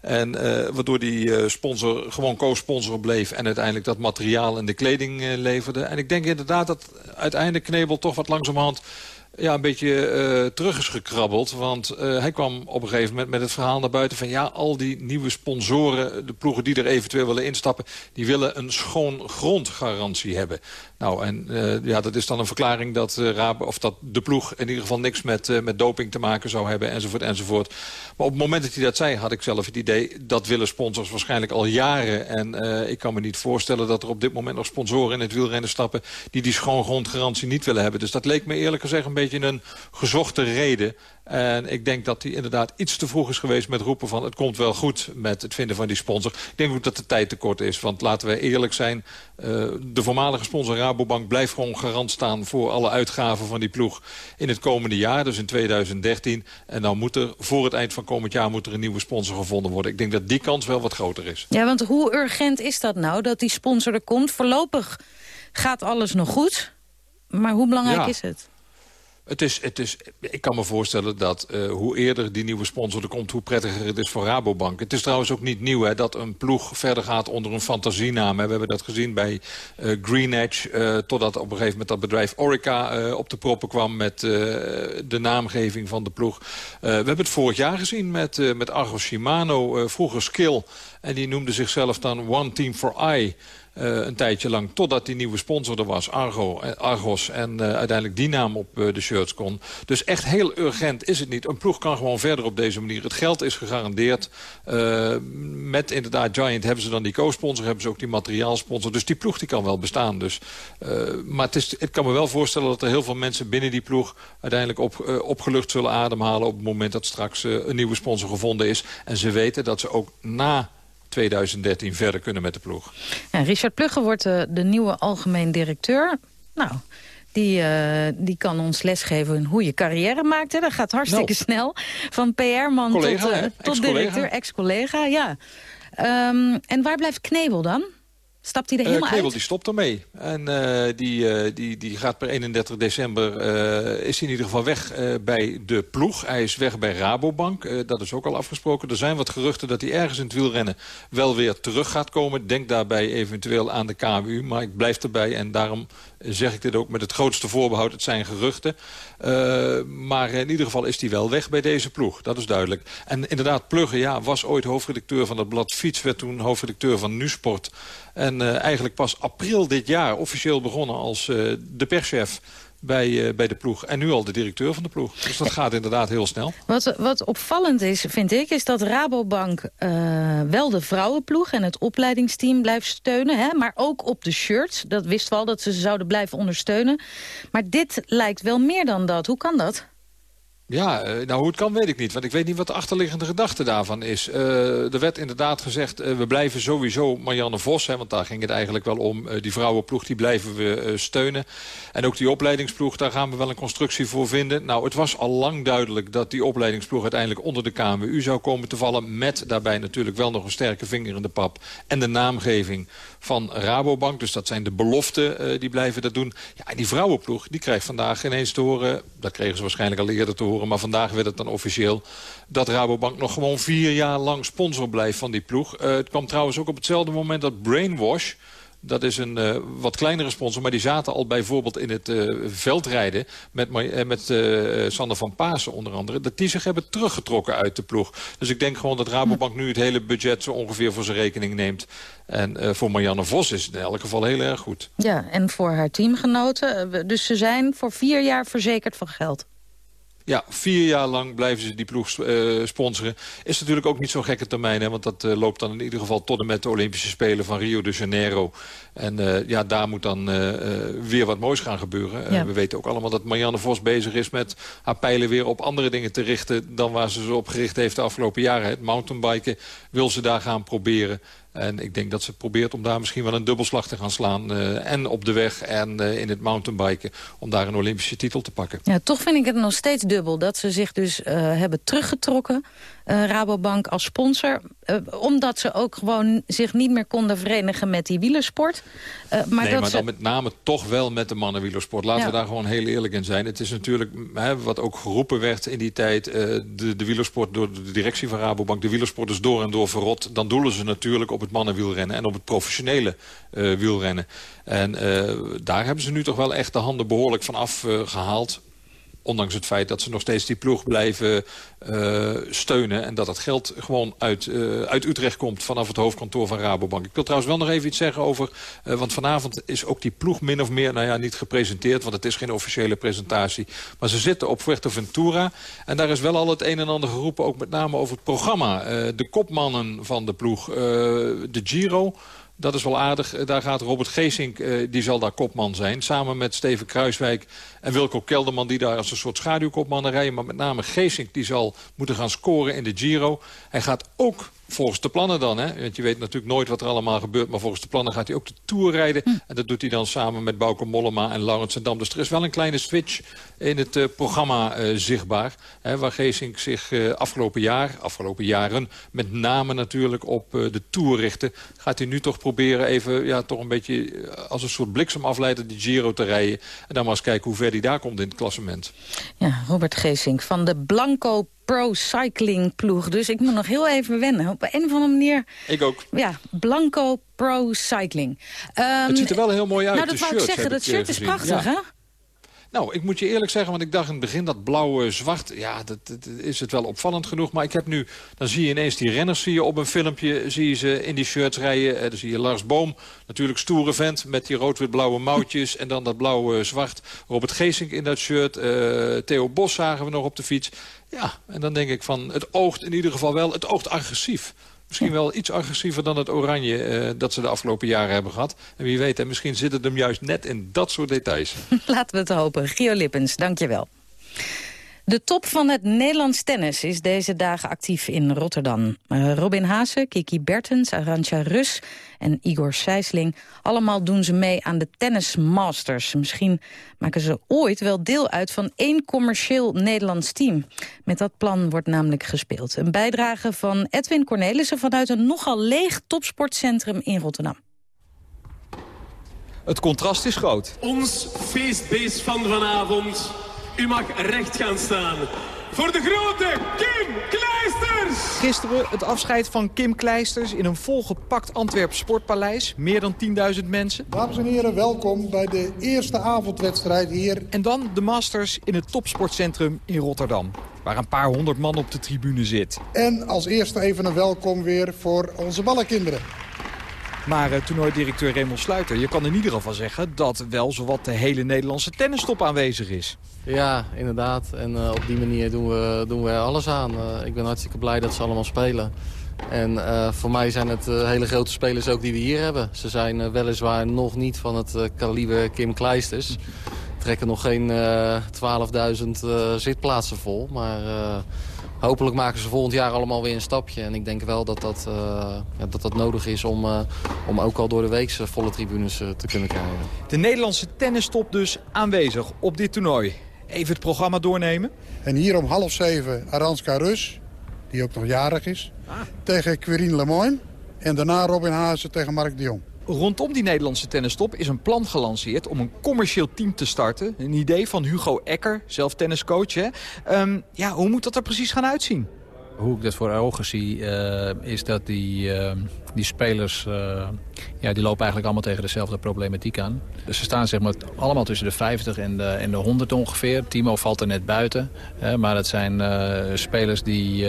En eh, waardoor die eh, sponsor gewoon co-sponsor bleef... en uiteindelijk dat materiaal en de kleding eh, leverde. En ik denk inderdaad dat uiteindelijk Knebel toch wat langzamerhand ja, een beetje terug is gekrabbeld. Want hij kwam op een gegeven moment met het verhaal naar buiten van... ja, al die nieuwe sponsoren, de ploegen die er eventueel willen instappen... die willen een schoon grondgarantie hebben. Nou, en eh, ja, dat is dan een verklaring dat, Rabo, of dat de ploeg in ieder geval niks met, eh, met doping te maken zou hebben, enzovoort, enzovoort. Maar op het moment dat hij dat zei, had ik zelf het idee... dat willen sponsors waarschijnlijk al jaren. En ik kan me niet voorstellen dat er op dit moment nog sponsoren in het wielrennen stappen... die die schoon grondgarantie niet willen hebben. Dus dat leek me eerlijk gezegd een beetje een gezochte reden. En ik denk dat hij inderdaad iets te vroeg is geweest met roepen van... het komt wel goed met het vinden van die sponsor. Ik denk ook dat de tijd tekort is. Want laten we eerlijk zijn, uh, de voormalige sponsor Rabobank... blijft gewoon garant staan voor alle uitgaven van die ploeg in het komende jaar. Dus in 2013. En dan moet er voor het eind van komend jaar moet er een nieuwe sponsor gevonden worden. Ik denk dat die kans wel wat groter is. Ja, want hoe urgent is dat nou, dat die sponsor er komt? Voorlopig gaat alles nog goed. Maar hoe belangrijk Ja. is het? Het is, het is, ik kan me voorstellen dat eh, hoe eerder die nieuwe sponsor er komt... hoe prettiger het is voor Rabobank. Het is trouwens ook niet nieuw hè, dat een ploeg verder gaat onder een fantasienaam. We hebben dat gezien bij eh, Green Edge... eh, totdat op een gegeven moment dat bedrijf Orica op de proppen kwam... met de naamgeving van de ploeg. We hebben het vorig jaar gezien met, met Argo Shimano, vroeger Skill. En die noemde zichzelf dan One Team for I... Eh, een tijdje lang, totdat die nieuwe sponsor er was, Argo, eh, Argos. En eh, uiteindelijk die naam op de shirts kon. Dus echt heel urgent is het niet. Een ploeg kan gewoon verder op deze manier. Het geld is gegarandeerd. Met inderdaad Giant hebben ze dan die co-sponsor, hebben ze ook die materiaalsponsor. Dus die ploeg die kan wel bestaan. Dus, maar het is, ik kan me wel voorstellen dat er heel veel mensen binnen die ploeg... uiteindelijk op, opgelucht zullen ademhalen op het moment dat straks een nieuwe sponsor gevonden is. En ze weten dat ze ook na 2013 verder kunnen met de ploeg. Ja, Richard Plugge wordt de, de nieuwe algemeen directeur. Nou, die, eh, die kan ons lesgeven in hoe je carrière maakt. Hè. Dat gaat hartstikke Nou. snel. Van PR-man tot, eh, tot directeur, ex-collega. Ja. Ehm, en waar blijft Knebel dan? Stapt hij er Eh, helemaal Knebel uit? die stopt ermee. En eh, die, eh, die, die gaat per 31 december, eh, is hij in ieder geval weg bij de ploeg. Hij is weg bij Rabobank, dat is ook al afgesproken. Er zijn wat geruchten dat hij ergens in het wielrennen wel weer terug gaat komen. Denk daarbij eventueel aan de KWU, maar ik blijf erbij. En daarom zeg ik dit ook met het grootste voorbehoud. Het zijn geruchten. Maar in ieder geval is hij wel weg bij deze ploeg. Dat is duidelijk. En inderdaad, Plugge ja, was ooit hoofdredacteur van het blad Fiets. Werd toen hoofdredacteur van Nusport. En eh, eigenlijk pas april dit jaar officieel begonnen als eh, de perschef bij, eh, bij de ploeg. En nu al de directeur van de ploeg. Dus dat gaat inderdaad heel snel. Wat, wat opvallend is, vind ik, is dat Rabobank wel de vrouwenploeg en het opleidingsteam blijft steunen. Hè, maar ook op de shirts. Dat wisten we al dat ze ze zouden blijven ondersteunen. Maar dit lijkt wel meer dan dat. Hoe kan dat? Ja, eh, nou hoe het kan weet ik niet. Want ik weet niet wat de achterliggende gedachte daarvan is. Eh, er werd inderdaad gezegd, eh, we blijven sowieso Marianne Vos. Hè, want daar ging het eigenlijk wel om. Die vrouwenploeg die blijven we steunen. En ook die opleidingsploeg, daar gaan we wel een constructie voor vinden. Nou, het was al lang duidelijk dat die opleidingsploeg uiteindelijk onder de KMU zou komen te vallen. Met daarbij natuurlijk wel nog een sterke vinger in de pap. En de naamgeving van Rabobank. Dus dat zijn de beloften, eh, die blijven dat doen. Ja, en die vrouwenploeg, die krijgt vandaag ineens te horen... dat kregen ze waarschijnlijk al eerder te horen... maar vandaag werd het dan officieel... dat Rabobank nog gewoon vier jaar lang sponsor blijft van die ploeg. Eh, het kwam trouwens ook op hetzelfde moment dat Brainwash... Dat is een eh, wat kleinere sponsor, maar die zaten al bijvoorbeeld in het eh, veldrijden met, eh, met Sander van Pasen onder andere. Dat die zich hebben teruggetrokken uit de ploeg. Dus ik denk gewoon dat Rabobank nu het hele budget zo ongeveer voor zijn rekening neemt. En voor Marianne Vos is het in elk geval heel erg goed. Ja, en voor haar teamgenoten. Dus ze zijn voor vier jaar verzekerd van geld. Ja, vier jaar lang blijven ze die ploeg eh, sponsoren. Is natuurlijk ook niet zo'n gekke termijn, hè, want dat eh, loopt dan in ieder geval tot en met de Olympische Spelen van Rio de Janeiro. En eh, ja, daar moet dan weer wat moois gaan gebeuren. Ja. we weten ook allemaal dat Marianne Vos bezig is met haar pijlen weer op andere dingen te richten dan waar ze ze op gericht heeft de afgelopen jaren. Het mountainbiken wil ze daar gaan proberen. En ik denk dat ze probeert om daar misschien wel een dubbelslag te gaan slaan. eh, en op de weg en eh, in het mountainbiken. Om daar een Olympische titel te pakken. Ja, toch vind ik het nog steeds dubbel dat ze zich dus eh, hebben teruggetrokken, Rabobank als sponsor. eh, omdat ze ook gewoon zich niet meer konden verenigen met die wielersport. Eh, maar nee, dat maar ze... dan met name toch wel met de mannenwielersport. Laten Ja. we daar gewoon heel eerlijk in zijn. Het is natuurlijk, hè, wat ook geroepen werd in die tijd... eh, de, de wielersport door de directie van Rabobank... de wielersport is door en door verrot. Dan doelen ze natuurlijk op het mannenwielrennen... en op het professionele eh, wielrennen. En eh, daar hebben ze nu toch wel echt de handen behoorlijk van afgehaald. Ondanks het feit dat ze nog steeds die ploeg blijven eh, steunen... en dat het geld gewoon uit, eh, uit Utrecht komt vanaf het hoofdkantoor van Rabobank. Ik wil trouwens wel nog even iets zeggen over... eh, want vanavond is ook die ploeg min of meer, nou ja, niet gepresenteerd... want het is geen officiële presentatie. Maar ze zitten op Fuerteventura. En daar is wel al het een en ander geroepen, ook met name over het programma. De kopmannen van de ploeg, de Giro... Dat is wel aardig. Eh, Daar gaat Robert Geesink, eh, die zal daar kopman zijn. Samen met Steven Kruiswijk en Wilco Kelderman... die daar als een soort schaduwkopmannen rijden. Maar met name Geesink die zal moeten gaan scoren in de Giro. Hij gaat ook volgens de plannen dan. Hè? Want je weet natuurlijk nooit wat er allemaal gebeurt. Maar volgens de plannen gaat hij ook de Tour rijden. En dat doet hij dan samen met Bauke Mollema en Laurens en Dam. Dus er is wel een kleine switch in het eh, programma eh, zichtbaar. Hè, waar Geesink zich eh, afgelopen jaar, afgelopen jaren... met name natuurlijk op de Tour richten. Gaat hij nu toch proberen even ja, toch een beetje als een soort bliksemafleider die Giro te rijden. En dan maar eens kijken hoe ver hij daar komt in het klassement. Ja, Robert Geesink van de Blanco Pro Cycling ploeg. Dus ik moet nog heel even wennen. Op een of andere manier... Ik ook. Ja, Blanco Pro Cycling. Ehm, het ziet er wel heel mooi uit, Nou, dat wou ik zeggen. Dat eh, shirt is prachtig, Ja. hè? Nou, ik moet je eerlijk zeggen, want ik dacht in het begin dat blauw-zwart... ja, dat, dat is het wel opvallend genoeg. Maar ik heb nu, dan zie je ineens die renners zie je op een filmpje... zie je ze in die shirts rijden. Eh, dan zie je Lars Boom, natuurlijk stoere vent... met die rood-wit-blauwe mouwtjes en dan dat blauw-zwart. Robert Geesink in dat shirt. eh, Theo Bos zagen we nog op de fiets. Ja, en dan denk ik van, het oogt in ieder geval wel... het oogt agressief. Misschien wel iets agressiever dan het oranje eh, dat ze de afgelopen jaren hebben gehad. En wie weet, hè, misschien zit het hem juist net in dat soort details. (laughs) Laten we het hopen. Gio Lippens, dank je wel. De top van het Nederlands tennis is deze dagen actief in Rotterdam. Robin Haase, Kiki Bertens, Arantxa Rus en Igor Sijsling... allemaal doen ze mee aan de Tennis Masters. Misschien maken ze ooit wel deel uit van één commercieel Nederlands team. Met dat plan wordt namelijk gespeeld. Een bijdrage van Edwin Cornelissen vanuit een nogal leeg topsportcentrum in Rotterdam. Het contrast is groot. Ons feestbeest van vanavond. U mag recht gaan staan. Voor de grote Kim Kleisters! Gisteren het afscheid van Kim Kleisters in een volgepakt Antwerp Sportpaleis. Meer dan 10.000 mensen. Dames en heren, welkom bij de eerste avondwedstrijd hier. En dan de Masters in het topsportcentrum in Rotterdam. Waar een paar honderd man op de tribune zit. En als eerste even een welkom weer voor onze ballenkinderen. Maar uh, toernooidirecteur Raymond Sluiter, je kan in ieder geval zeggen... dat wel zowat de hele Nederlandse tennistop aanwezig is. Ja, inderdaad. En uh, op die manier doen we, doen we alles aan. Uh, ik ben hartstikke blij dat ze allemaal spelen. En voor mij zijn het hele grote spelers ook die we hier hebben. Ze zijn weliswaar nog niet van het kaliber Kim Kleisters. Trekken nog geen uh, 12.000 uh, zitplaatsen vol. Maar hopelijk maken ze volgend jaar allemaal weer een stapje. En ik denk wel dat dat, uh, ja, dat, dat nodig is om, uh, om ook al door de week volle tribunes uh, te kunnen krijgen. De Nederlandse tennistop dus aanwezig op dit toernooi. Even het programma doornemen. En hier om half zeven Aranska Rus, die ook nog jarig is. Ah. Tegen Quirine Lemoyne. En daarna Robin Haase tegen Mark de Jong. Rondom die Nederlandse tennistop is een plan gelanceerd om een commercieel team te starten. Een idee van Hugo Ecker, zelf tenniscoach. Hè? Um, ja, hoe moet dat er precies gaan uitzien? Hoe ik dat voor ogen zie, uh, is dat die, uh, die spelers... Uh, ja, die lopen eigenlijk allemaal tegen dezelfde problematiek aan. Dus ze staan zeg maar, allemaal tussen de 50 en de, en de 100 ongeveer. Timo valt er net buiten. maar het zijn spelers die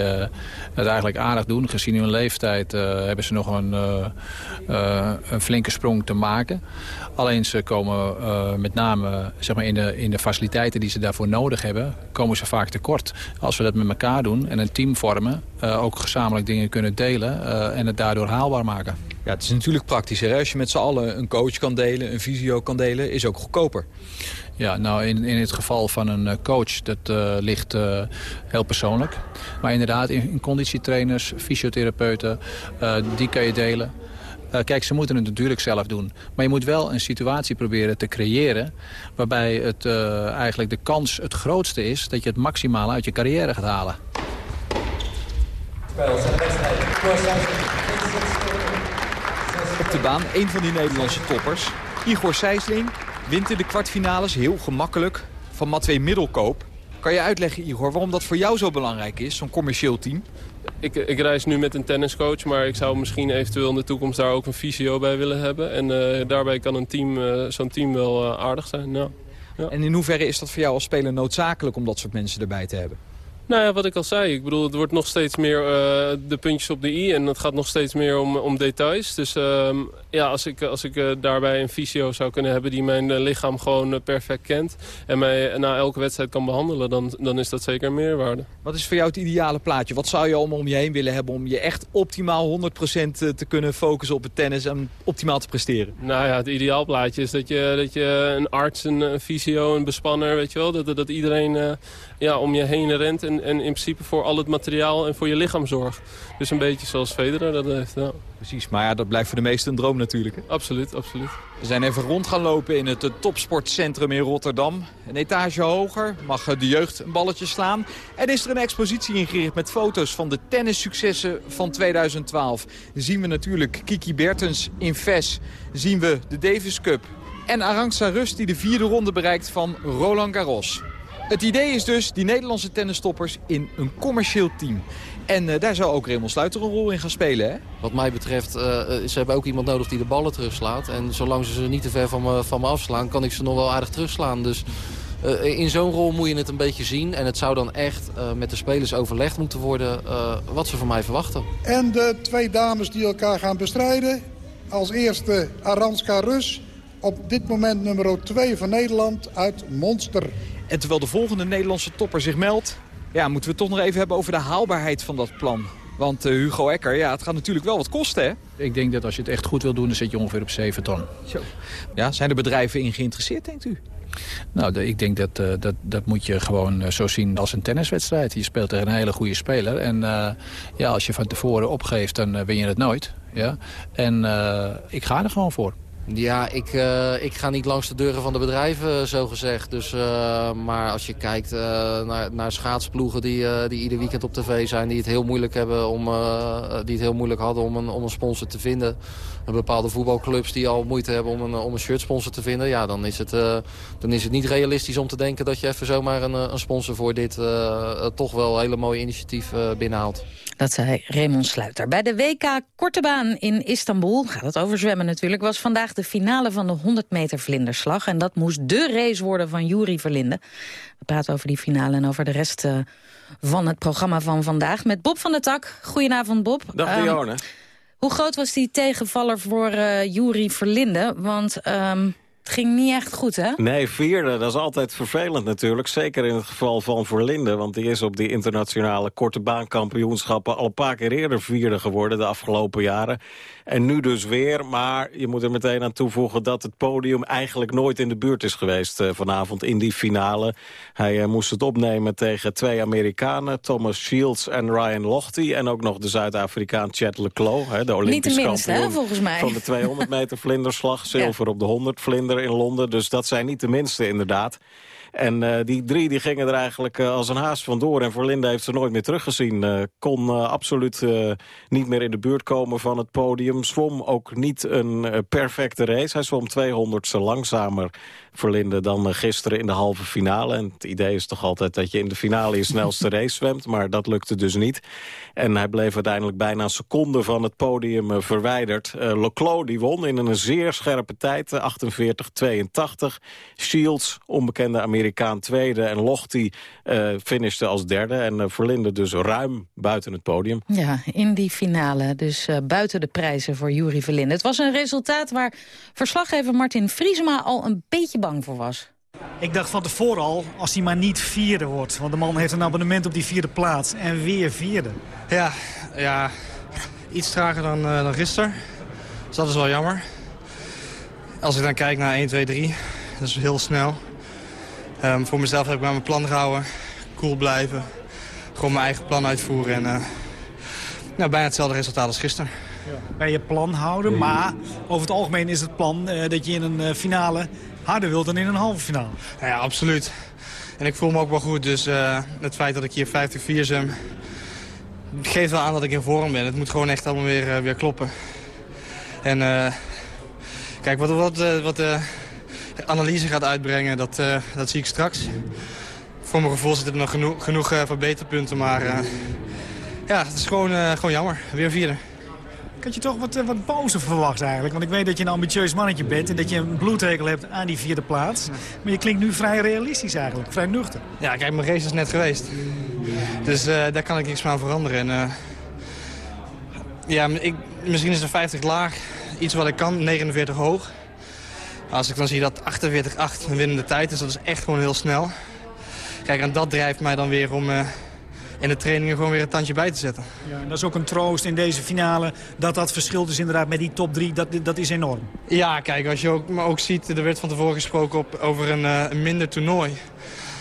het eigenlijk aardig doen. Gezien hun leeftijd hebben ze nog een, een flinke sprong te maken. Alleen ze komen met name zeg maar, in, de, in de faciliteiten die ze daarvoor nodig hebben... komen ze vaak tekort. Als we dat met elkaar doen en een team vormen... ook gezamenlijk dingen kunnen delen en het daardoor haalbaar maken. Ja, het is natuurlijk praktischer. Als je met z'n allen een coach kan delen, een visio kan delen, is ook goedkoper. Ja, nou in, in het geval van een coach, dat uh, ligt uh, heel persoonlijk. Maar inderdaad, in, in conditietrainers, fysiotherapeuten, uh, die kan je delen. Kijk, ze moeten het natuurlijk zelf doen. Maar je moet wel een situatie proberen te creëren... waarbij het, eigenlijk de kans het grootste is... dat je het maximaal uit je carrière gaat halen. Op de baan, een van die Nederlandse toppers. Igor Sijsling wint in de kwartfinales heel gemakkelijk van Matwee Middelkoop. Kan je uitleggen, Igor, waarom dat voor jou zo belangrijk is, zo'n commercieel team? Ik, ik, reis nu met een tenniscoach, maar ik zou misschien eventueel in de toekomst daar ook een fysio bij willen hebben. En uh, daarbij kan een team, uh, zo'n team wel uh, aardig zijn. Ja. Ja. En in hoeverre is dat voor jou als speler noodzakelijk om dat soort mensen erbij te hebben? Nou ja, wat ik al zei. Ik bedoel, het wordt nog steeds meer eh, de puntjes op de i. En het gaat nog steeds meer om, om details. Dus ehm, ja, als ik, als ik eh, daarbij een fysio zou kunnen hebben... die mijn eh, lichaam gewoon perfect kent... en mij na elke wedstrijd kan behandelen... Dan, dan is dat zeker een meerwaarde. Wat is voor jou het ideale plaatje? Wat zou je om, om je heen willen hebben om je echt optimaal 100% te kunnen focussen op het tennis... en optimaal te presteren? Nou ja, het ideaalplaatje is dat je, dat je een arts, een, een fysio, een bespanner... weet je wel, dat, dat iedereen ja, om je heen rent... En, en in principe voor al het materiaal en voor je lichaam zorgt. Dus een beetje zoals Federer dat heeft. Ja. Precies, maar ja, dat blijft voor de meesten een droom natuurlijk. Hè? Absoluut, absoluut. We zijn even rond gaan lopen in het topsportcentrum in Rotterdam. Een etage hoger mag de jeugd een balletje slaan. En is er een expositie ingericht met foto's van de tennissuccessen van 2012. Dan zien we natuurlijk Kiki Bertens in Ves. Zien we de Davis Cup. En Arantxa Rust die de vierde ronde bereikt van Roland Garros. Het idee is dus die Nederlandse tennisstoppers in een commercieel team. En uh, daar zou ook Raymond Sluiter een rol in gaan spelen, hè? Wat mij betreft, uh, ze hebben ook iemand nodig die de ballen terugslaat. En zolang ze ze niet te ver van me, van me afslaan, kan ik ze nog wel aardig terugslaan. Dus uh, in zo'n rol moet je het een beetje zien. En het zou dan echt met de spelers overlegd moeten worden wat ze van mij verwachten. En de twee dames die elkaar gaan bestrijden. Als eerste Aranska Rus. Op dit moment nummer 2 van Nederland uit Monster. En terwijl de volgende Nederlandse topper zich meldt... Ja, moeten we het toch nog even hebben over de haalbaarheid van dat plan. Want uh, Hugo Ecker, ja, het gaat natuurlijk wel wat kosten, hè? Ik denk dat als je het echt goed wil doen, dan zit je ongeveer op 7 ton. Zo. Ja, zijn er bedrijven in geïnteresseerd, denkt u? Nou, ik denk dat, uh, dat dat moet je gewoon uh, zo zien als een tenniswedstrijd. Je speelt tegen een hele goede speler. En ja, als je van tevoren opgeeft, dan win je het nooit. Ja? En ik ga er gewoon voor. Ja, ik, uh, ik ga niet langs de deuren van de bedrijven, zo gezegd. Dus, uh, maar als je kijkt uh, naar, naar schaatsploegen die, die ieder weekend op tv zijn... die het heel moeilijk, hebben om, die het heel moeilijk hadden om een, om een sponsor te vinden... En bepaalde voetbalclubs die al moeite hebben om een, om een shirtsponsor te vinden... ja, dan is, het, dan is het niet realistisch om te denken dat je even zomaar een, een sponsor voor dit... toch wel hele mooie initiatief binnenhaalt. Dat zei Raymond Sluiter. Bij de WK Korte Baan in Istanbul, gaat het over zwemmen natuurlijk... was vandaag de finale van de 100 meter vlinderslag. En dat moest de race worden van Juri Verlinde. We praten over die finale en over de rest uh, van het programma van vandaag... met Bob van der Tak. Goedenavond, Bob. Dag. Um, hoe groot was die tegenvaller voor uh, Juri Verlinde? Want... Um, ging niet echt goed, hè? Nee, vierde. Dat is altijd vervelend natuurlijk. Zeker in het geval van Verlinde. Want die is op die internationale korte baankampioenschappen... al een paar keer eerder vierde geworden de afgelopen jaren. En nu dus weer. Maar je moet er meteen aan toevoegen dat het podium eigenlijk nooit in de buurt is geweest uh, vanavond in die finale. Hij uh, moest het opnemen tegen twee Amerikanen, Thomas Shields en Ryan Lochte. En ook nog de Zuid-Afrikaan Chet Leclos, hè, de Olympisch Niet minste, kampioen hè, volgens mij. van de 200 meter vlinderslag. (laughs) Zilver ja. op de 100 vlinder in Londen. Dus dat zijn niet de minste inderdaad. En uh, die drie die gingen er eigenlijk uh, als een haas vandoor. En Verlinde heeft ze nooit meer teruggezien. Uh, kon absoluut niet meer in de buurt komen van het podium. Zwom ook niet een perfecte race. Hij zwom 200ste langzamer, Verlinde, dan gisteren in de halve finale. En het idee is toch altijd dat je in de finale je snelste (laughs) race zwemt. Maar dat lukte dus niet. En hij bleef uiteindelijk bijna een seconde van het podium verwijderd. Leclos die won in een zeer scherpe tijd, 48-82. Shields, onbekende Amerikaan tweede. En Lochte uh, finishte als derde. En uh, Verlinde dus ruim buiten het podium. Ja, in die finale. Dus uh, buiten de prijzen voor Juri Verlinde. Het was een resultaat waar verslaggever Martin Vriesema al een beetje bang voor was. Ik dacht van tevoren al, als hij maar niet vierde wordt. Want de man heeft een abonnement op die vierde plaats. En weer vierde. Ja, ja iets trager dan, uh, dan gisteren. Dus dat is wel jammer. Als ik dan kijk naar 1, 2, 3, dat is heel snel. Um, voor mezelf heb ik bij mijn plan gehouden. Cool blijven. Gewoon mijn eigen plan uitvoeren. En uh, nou, bijna hetzelfde resultaat als gisteren. Ja. Bij je plan houden, maar over het algemeen is het plan uh, dat je in een uh, finale harder wilt dan in een halve finale. Ja, absoluut. En ik voel me ook wel goed, dus het feit dat ik hier 50-4 zwem... geeft wel aan dat ik in vorm ben. Het moet gewoon echt allemaal weer, weer kloppen. En kijk, wat, wat, wat analyse gaat uitbrengen, dat, uh, dat zie ik straks. Voor mijn gevoel zitten er nog genoeg, uh, verbeterpunten, maar uh, ja, het is gewoon, gewoon jammer. Weer vierde. Ik had je toch wat, wat bozer verwacht eigenlijk. Want ik weet dat je een ambitieus mannetje bent en dat je een bloedhekel hebt aan die vierde plaats. Maar je klinkt nu vrij realistisch eigenlijk, vrij nuchter. Ja, kijk, mijn race is net geweest. Dus eh, daar kan ik niks aan veranderen. En, eh, ja, ik, misschien is de 50 laag iets wat ik kan, 49 hoog. Als ik dan zie dat 48,8 een winnende tijd is, dat is echt gewoon heel snel. Kijk, en dat drijft mij dan weer om eh, in de trainingen gewoon weer een tandje bij te zetten. Ja, en dat is ook een troost in deze finale. Dat dat verschil dus inderdaad met die top 3, dat, dat is enorm. Ja, kijk, als je ook, maar ook ziet, er werd van tevoren gesproken op, over een, eh, een minder toernooi.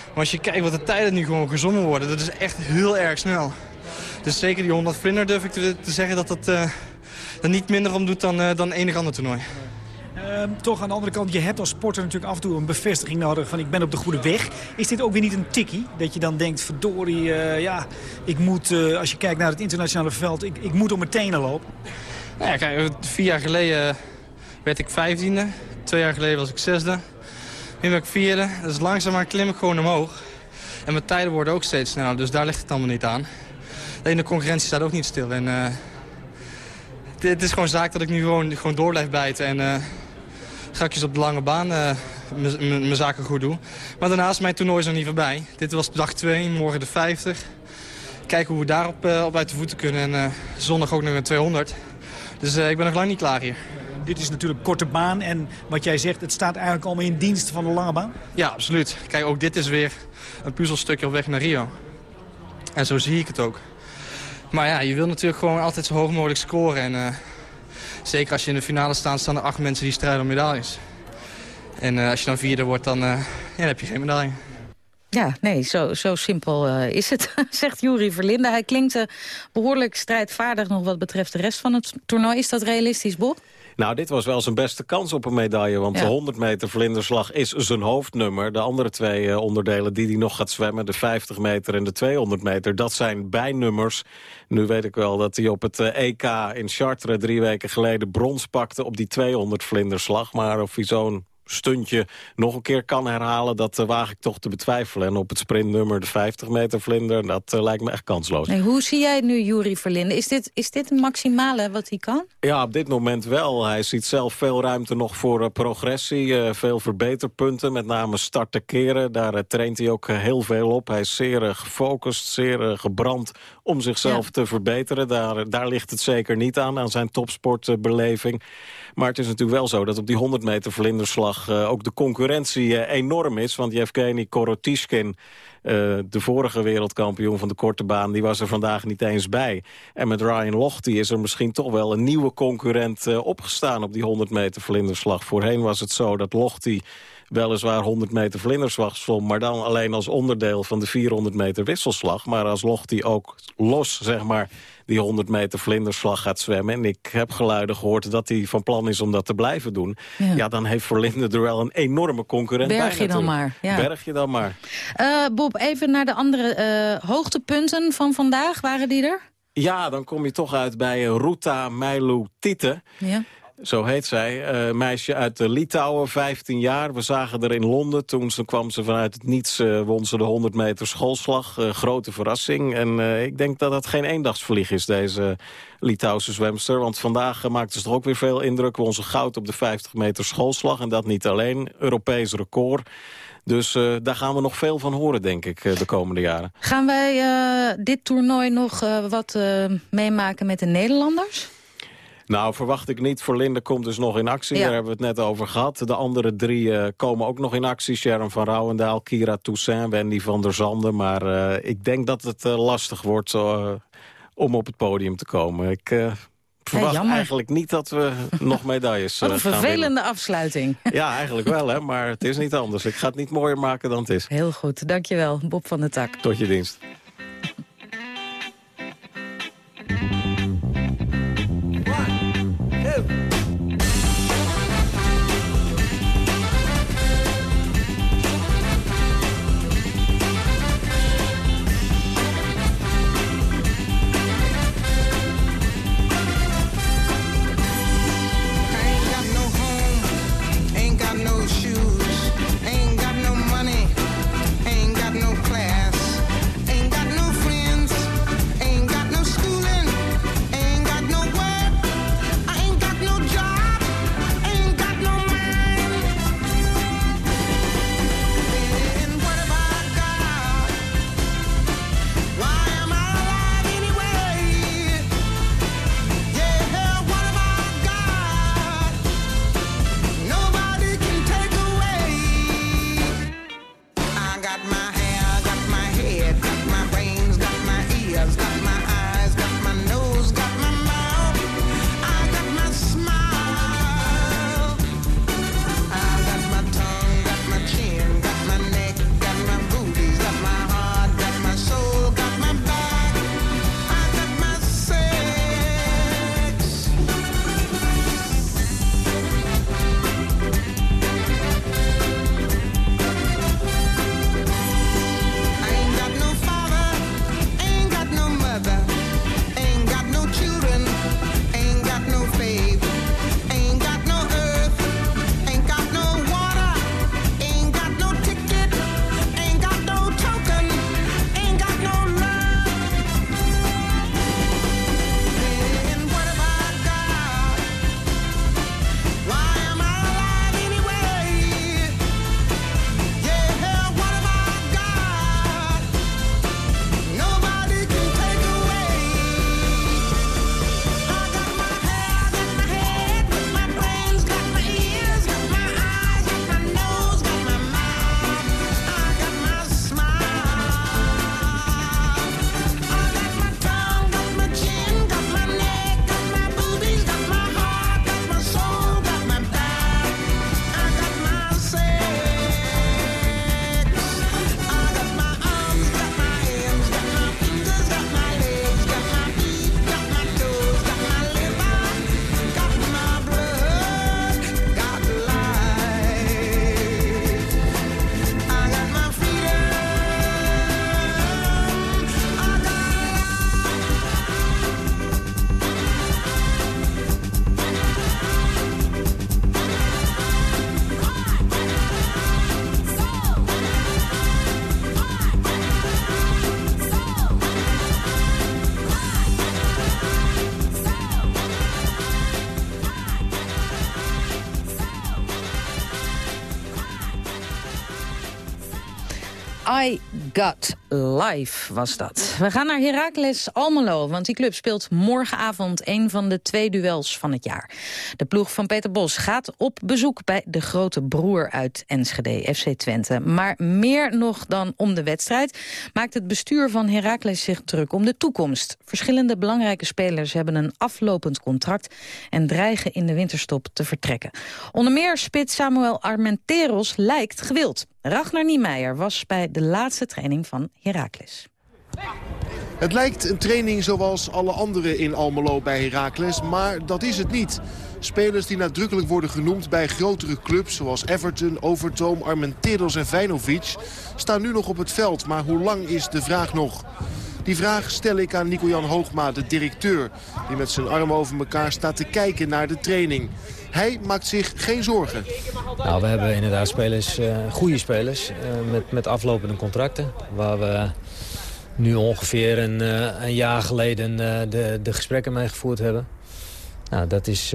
Maar als je kijkt wat de tijden nu gewoon gezongen worden, dat is echt heel erg snel. Dus zeker die 100 vlinder durf ik te, te zeggen dat eh, er niet minder om doet dan, eh, dan enig ander toernooi. Ehm, toch aan de andere kant, je hebt als sporter natuurlijk af en toe een bevestiging nodig van ik ben op de goede weg. Is dit ook weer niet een tikkie? Dat je dan denkt, verdorie, eh, ja, ik moet, eh, als je kijkt naar het internationale veld, ik, ik moet op mijn tenen lopen. Nou ja, kijk, vier jaar geleden werd ik vijftiende. Twee jaar geleden was ik zesde. Nu ben ik vierde. Dus langzaamaan klim ik gewoon omhoog. En mijn tijden worden ook steeds sneller, dus daar ligt het allemaal niet aan. Alleen de concurrentie staat ook niet stil. En, eh, het, is gewoon zaak dat ik nu gewoon, gewoon door blijf bijten. En uh, straks op de lange baan eh, mijn zaken goed doe. Maar daarnaast, mijn toernooi is nog niet voorbij. Dit was dag 2, morgen de 50. Kijken hoe we daarop uh, op uit de voeten kunnen. En zondag ook nog een 200. Dus ik ben nog lang niet klaar hier. Dit is natuurlijk korte baan en wat jij zegt, het staat eigenlijk allemaal in dienst van de lange baan. Ja, absoluut. Kijk, ook dit is weer een puzzelstukje op weg naar Rio. En zo zie ik het ook. Maar ja, je wil natuurlijk gewoon altijd zo hoog mogelijk scoren. En zeker als je in de finale staat, staan er acht mensen die strijden om medailles. En uh, als je dan vierde wordt, dan, uh, ja, heb je geen medaille. Ja, nee, zo, zo simpel is het, (laughs) zegt Juri Verlinde. Hij klinkt behoorlijk strijdvaardig nog wat betreft de rest van het toernooi. Is dat realistisch, Bob? Nou, dit was wel zijn beste kans op een medaille. Want Ja. de 100 meter vlinderslag is zijn hoofdnummer. De andere twee eh, onderdelen die hij nog gaat zwemmen... de 50 meter en de 200 meter, dat zijn bijnummers. Nu weet ik wel dat hij op het eh, EK in Chartres... drie weken geleden brons pakte op die 200 vlinderslag. Maar of hij zo'n stuntje nog een keer kan herhalen... dat eh, waag ik toch te betwijfelen. En op het sprintnummer de 50 meter vlinder... dat eh, lijkt me echt kansloos. Nee, hoe zie jij het nu, Juri Verlinde? Is dit, is dit het maximale wat hij kan? Ja, op dit moment wel. Hij ziet zelf veel ruimte nog voor eh, progressie. veel verbeterpunten, met name starten keren. Daar traint hij ook heel veel op. Hij is zeer gefocust, zeer gebrand om zichzelf te verbeteren. Daar, daar ligt het zeker niet aan, aan zijn topsportbeleving. Maar het is natuurlijk wel zo dat op die 100 meter vlinderslag... eh, ook de concurrentie eh, enorm is. Want Yevgeny Korotishkin... Eh, de vorige wereldkampioen van de korte baan, die was er vandaag niet eens bij. En met Ryan Lochte is er misschien toch wel een nieuwe concurrent opgestaan op die 100 meter vlinderslag. Voorheen was het zo dat Lochte weliswaar 100 meter vlinderslag zwom... maar dan alleen als onderdeel van de 400 meter wisselslag. Maar als Lochte ook los, zeg maar, die 100 meter vlinderslag gaat zwemmen... en ik heb geluiden gehoord dat hij van plan is om dat te blijven doen... Ja. ja, dan heeft Verlinde er wel een enorme concurrent bij Berg je dan natuurlijk. maar, ja. Berg je dan maar. Eh, Bob, even naar de andere eh, hoogtepunten van vandaag. Waren die er? Ja, dan kom je toch uit bij eh, Ruta Meilu Tite. Ja. Zo heet zij. Eh, meisje uit eh, Litouwen, 15 jaar. We zagen er in Londen. Toen ze kwam ze vanuit het niets, eh, won ze de 100 meter schoolslag. Grote verrassing. En ik denk dat het geen eendagsvlieg is, deze Litouwse zwemster. Want vandaag maakte ze toch ook weer veel indruk. Won ze goud op de 50 meter schoolslag. En dat niet alleen. Europees record. Dus daar gaan we nog veel van horen, denk ik, de komende jaren. Gaan wij dit toernooi nog wat meemaken met de Nederlanders? Nou, verwacht ik niet. Verlinde komt dus nog in actie. Ja. Daar hebben we het net over gehad. De andere drie eh, komen ook nog in actie. Sharon van Rouwendaal, Kira Toussaint, Wendy van der Zanden. Maar eh, ik denk dat het eh, lastig wordt om op het podium te komen. Ik verwacht eigenlijk niet dat we (laughs) nog medailles Wat een winnen. vervelende afsluiting. (laughs) Ja, eigenlijk wel, hè, maar het is niet anders. Ik ga het niet mooier maken dan het is. Heel goed, dankjewel, Bob van der Tak. Tot je dienst. I Got Life was dat. We gaan naar Heracles Almelo, want die club speelt morgenavond een van de twee duels van het jaar. De ploeg van Peter Bos gaat op bezoek bij de grote broer uit Enschede, FC Twente. Maar meer nog dan om de wedstrijd maakt het bestuur van Heracles zich druk om de toekomst. Verschillende belangrijke spelers hebben een aflopend contract en dreigen in de winterstop te vertrekken. Onder meer spits Samuel Armenteros lijkt gewild. Ragnar Niemeyer was bij de laatste training van Heracles. Het lijkt een training zoals alle andere in Almelo bij Heracles, maar dat is het niet. Spelers die nadrukkelijk worden genoemd bij grotere clubs zoals Everton, Overtoom, Armenteros en Vijnovic staan nu nog op het veld. Maar hoe lang is de vraag nog? Die vraag stel ik aan Nico-Jan Hoogma, de directeur... die met zijn armen over elkaar staat te kijken naar de training. Hij maakt zich geen zorgen. Nou, we hebben inderdaad spelers, uh, goede spelers uh, met, met aflopende contracten. Waar we nu ongeveer een, uh, een jaar geleden de, de gesprekken mee gevoerd hebben. Nou, dat is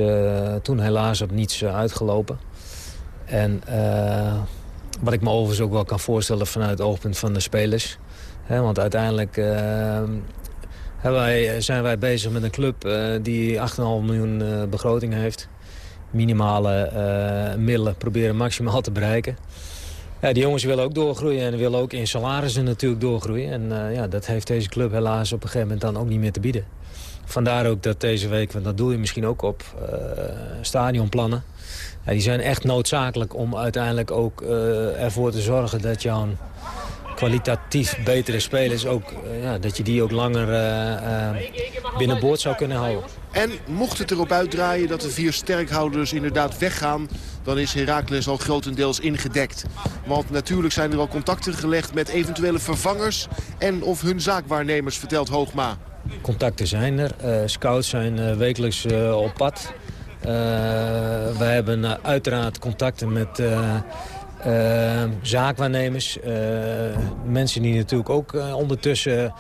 toen helaas op niets uitgelopen. En wat ik me overigens ook wel kan voorstellen vanuit het oogpunt van de spelers... Want uiteindelijk uh, wij, zijn wij bezig met een club uh, die 8,5 miljoen uh, begroting heeft. Minimale middelen proberen maximaal te bereiken. Ja, die jongens willen ook doorgroeien en willen ook in salarissen natuurlijk doorgroeien. En ja, dat heeft deze club helaas op een gegeven moment dan ook niet meer te bieden. Vandaar ook dat deze week, want dat doe je misschien ook op, stadionplannen. Ja, die zijn echt noodzakelijk om uiteindelijk ook ervoor te zorgen dat jouw kwalitatief betere spelers ook, uh, ja, dat je die ook langer uh, uh, binnenboord zou kunnen houden. En mocht het erop uitdraaien dat de vier sterkhouders inderdaad weggaan... dan is Heracles al grotendeels ingedekt. Want natuurlijk zijn er al contacten gelegd met eventuele vervangers... en of hun zaakwaarnemers, vertelt Hoogma. Contacten zijn er. scouts zijn wekelijks op pad. wij hebben uiteraard contacten met uh, zaakwaarnemers. Uh, mensen die natuurlijk ook uh, ondertussen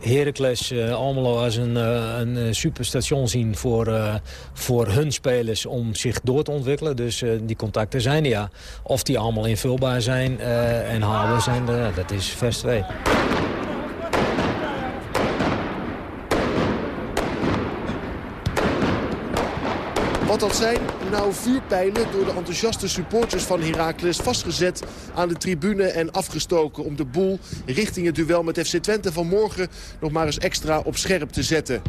Heracles Almelo als een, een superstation zien voor, voor hun spelers om zich door te ontwikkelen. Dus die contacten zijn er ja. Of die allemaal invulbaar zijn en haalbaar zijn, dat is vers 2. Wat dat zijn? Nou, vuurpijlen door de enthousiaste supporters van Heracles vastgezet aan de tribune en afgestoken om de boel richting het duel met FC Twente van morgen nog maar eens extra op scherp te zetten.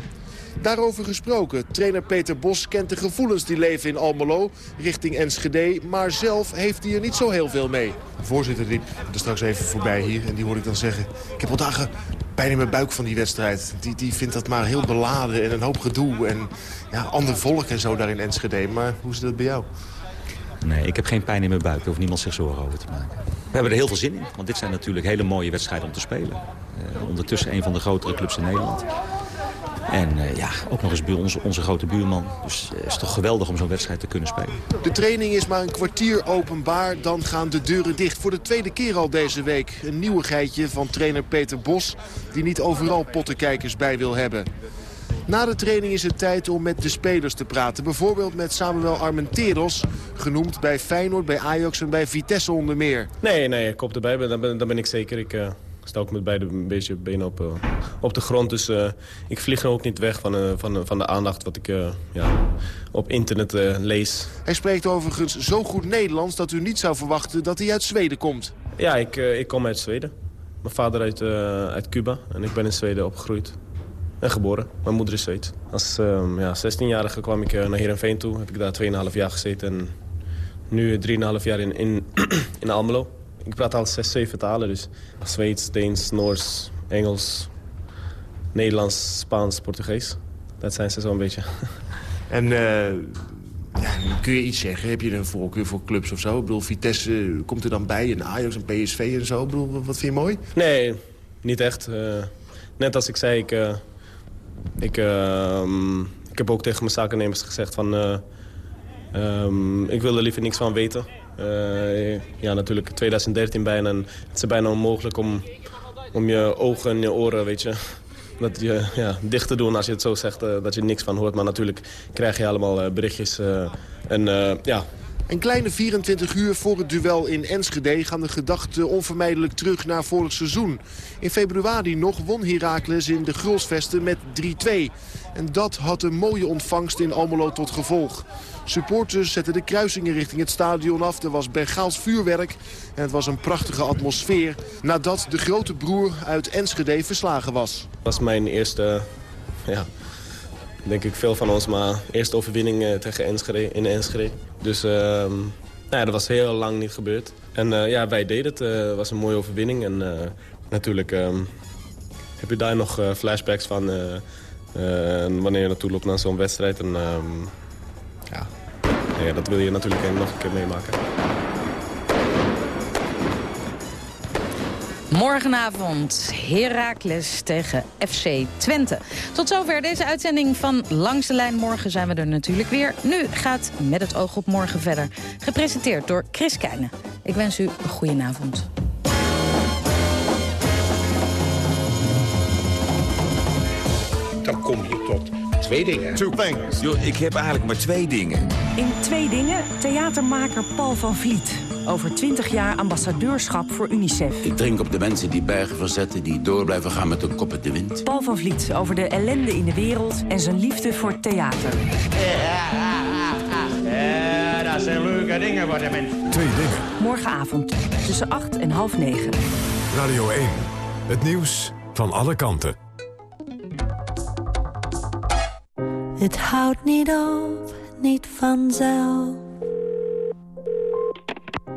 Daarover gesproken, trainer Peter Bos kent de gevoelens die leven in Almelo richting Enschede, maar zelf heeft hij er niet zo heel veel mee. De voorzitter riep er straks even voorbij hier en die hoorde ik dan zeggen, ik heb al dagen pijn in mijn buik van die wedstrijd. Die, die vindt dat maar heel beladen en een hoop gedoe en ja, ander volk en zo daar in Enschede. Maar hoe zit dat bij jou? Nee, ik heb geen pijn in mijn buik. Daar hoeft niemand zich zorgen over te maken. We hebben er heel veel zin in, want dit zijn natuurlijk hele mooie wedstrijden om te spelen. Uh, ondertussen een van de grotere clubs in Nederland. En uh, ja, ook nog eens bij onze, onze grote buurman. Dus het is toch geweldig om zo'n wedstrijd te kunnen spelen. De training is maar een kwartier openbaar. Dan gaan de deuren dicht. Voor de tweede keer al deze week. Een nieuwigheidje van trainer Peter Bos. Die niet overal pottenkijkers bij wil hebben. Na de training is het tijd om met de spelers te praten. Bijvoorbeeld met Samuel Armenteros. Genoemd bij Feyenoord, bij Ajax en bij Vitesse onder meer. Nee, nee, ik op erbij. Dan ben, dan ben ik zeker. Ik... Uh sta ook met beide een beetje benen op, uh, op de grond. Dus uh, ik vlieg er ook niet weg van, uh, van, van de aandacht wat ik ja, op internet lees. Hij spreekt overigens zo goed Nederlands dat u niet zou verwachten dat hij uit Zweden komt. Ja, ik, ik kom uit Zweden. Mijn vader uit, uit Cuba en ik ben in Zweden opgegroeid. En geboren. Mijn moeder is Zweeds. Als ja, 16-jarige kwam ik naar Heerenveen toe. Heb ik daar 2,5 jaar gezeten. En nu 3,5 jaar in, in, (clears throat) in Almelo. Ik praat al zes, zeven talen, dus Zweeds, Deens, Noors, Engels, Nederlands, Spaans, Portugees. Dat zijn ze zo'n beetje. (laughs) En uh, ja, kun je iets zeggen? Heb je een voorkeur voor clubs of zo? Ik bedoel, Vitesse komt er dan bij en Ajax en PSV en zo. Ik bedoel, wat vind je mooi? Nee, niet echt. Uh, net als ik zei, ik, uh, ik, ik heb ook tegen mijn zakennemers gezegd van... Um, ik wil er liever niks van weten. Uh, ja, natuurlijk 2013 bijna. Het is bijna onmogelijk om, om je ogen en je oren, weet je... Dat je, ja, dicht te doen als je het zo zegt, uh, dat je niks van hoort. Maar natuurlijk krijg je allemaal uh, berichtjes. en ja, Een kleine 24 uur voor het duel in Enschede gaan de gedachten onvermijdelijk terug naar vorig seizoen. In februari nog won Heracles in de Grolsvesten met 3-2. En dat had een mooie ontvangst in Almelo tot gevolg. Supporters zetten de kruisingen richting het stadion af. Er was Bergaals vuurwerk en het was een prachtige atmosfeer... nadat de grote broer uit Enschede verslagen was. Het was mijn eerste, ja, denk ik veel van ons, maar eerste overwinning eh, tegen Enschede, in Enschede. Dus ehm, nou ja, dat was heel lang niet gebeurd. En eh, ja, wij deden het. Het uh, was een mooie overwinning. En eh, natuurlijk ehm, heb je daar nog eh, flashbacks van eh, eh, wanneer je naartoe loopt naar zo'n wedstrijd. En ehm, ja, ja, dat wil je natuurlijk nog een keer meemaken. Morgenavond Heracles tegen FC Twente. Tot zover deze uitzending van Langs de Lijn. Morgen zijn we er natuurlijk weer. Nu gaat Met het oog op morgen verder. Gepresenteerd door Chris Keijnen. Ik wens u een goede avond. Dan kom je tot twee dingen. Two things. Yo, ik heb eigenlijk maar twee dingen. In Twee Dingen theatermaker Paul van Vliet. Over 20 jaar ambassadeurschap voor UNICEF. Ik drink op de mensen die bergen verzetten, die door blijven gaan met hun kop in de wind. Paul van Vliet over de ellende in de wereld en zijn liefde voor theater. Ja, dat zijn leuke dingen voor de mensen. Twee dingen. Morgenavond tussen 8 en half 9. Radio 1. Het nieuws van alle kanten. Het houdt niet op, niet vanzelf.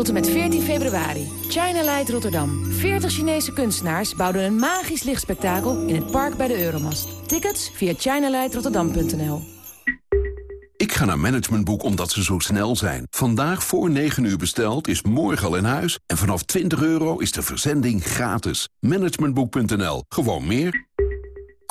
Tot en met 14 februari. China Light Rotterdam. 40 Chinese kunstenaars bouwden een magisch lichtspektakel in het park bij de Euromast. Tickets via chinalightrotterdam.nl. Ik ga naar Managementboek omdat ze zo snel zijn. Vandaag voor 9 uur besteld is morgen al in huis. En vanaf 20 euro is de verzending gratis. Managementboek.nl. Gewoon meer.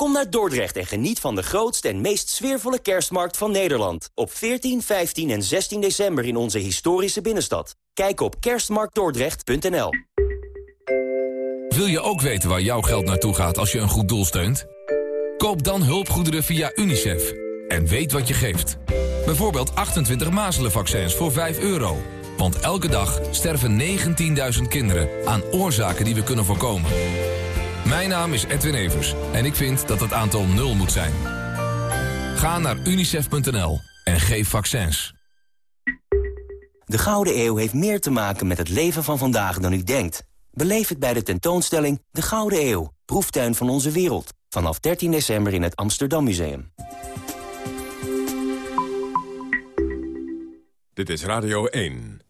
Kom naar Dordrecht en geniet van de grootste en meest sfeervolle kerstmarkt van Nederland. Op 14, 15 en 16 december in onze historische binnenstad. Kijk op kerstmarktdordrecht.nl. Wil je ook weten waar jouw geld naartoe gaat als je een goed doel steunt? Koop dan hulpgoederen via UNICEF. En weet wat je geeft. Bijvoorbeeld 28 mazelenvaccins voor 5 euro. Want elke dag sterven 19.000 kinderen aan oorzaken die we kunnen voorkomen. Mijn naam is Edwin Evers en ik vind dat het aantal nul moet zijn. Ga naar unicef.nl en geef vaccins. De Gouden Eeuw heeft meer te maken met het leven van vandaag dan u denkt. Beleef het bij de tentoonstelling De Gouden Eeuw, proeftuin van onze wereld. Vanaf 13 december in het Amsterdam Museum. Dit is Radio 1.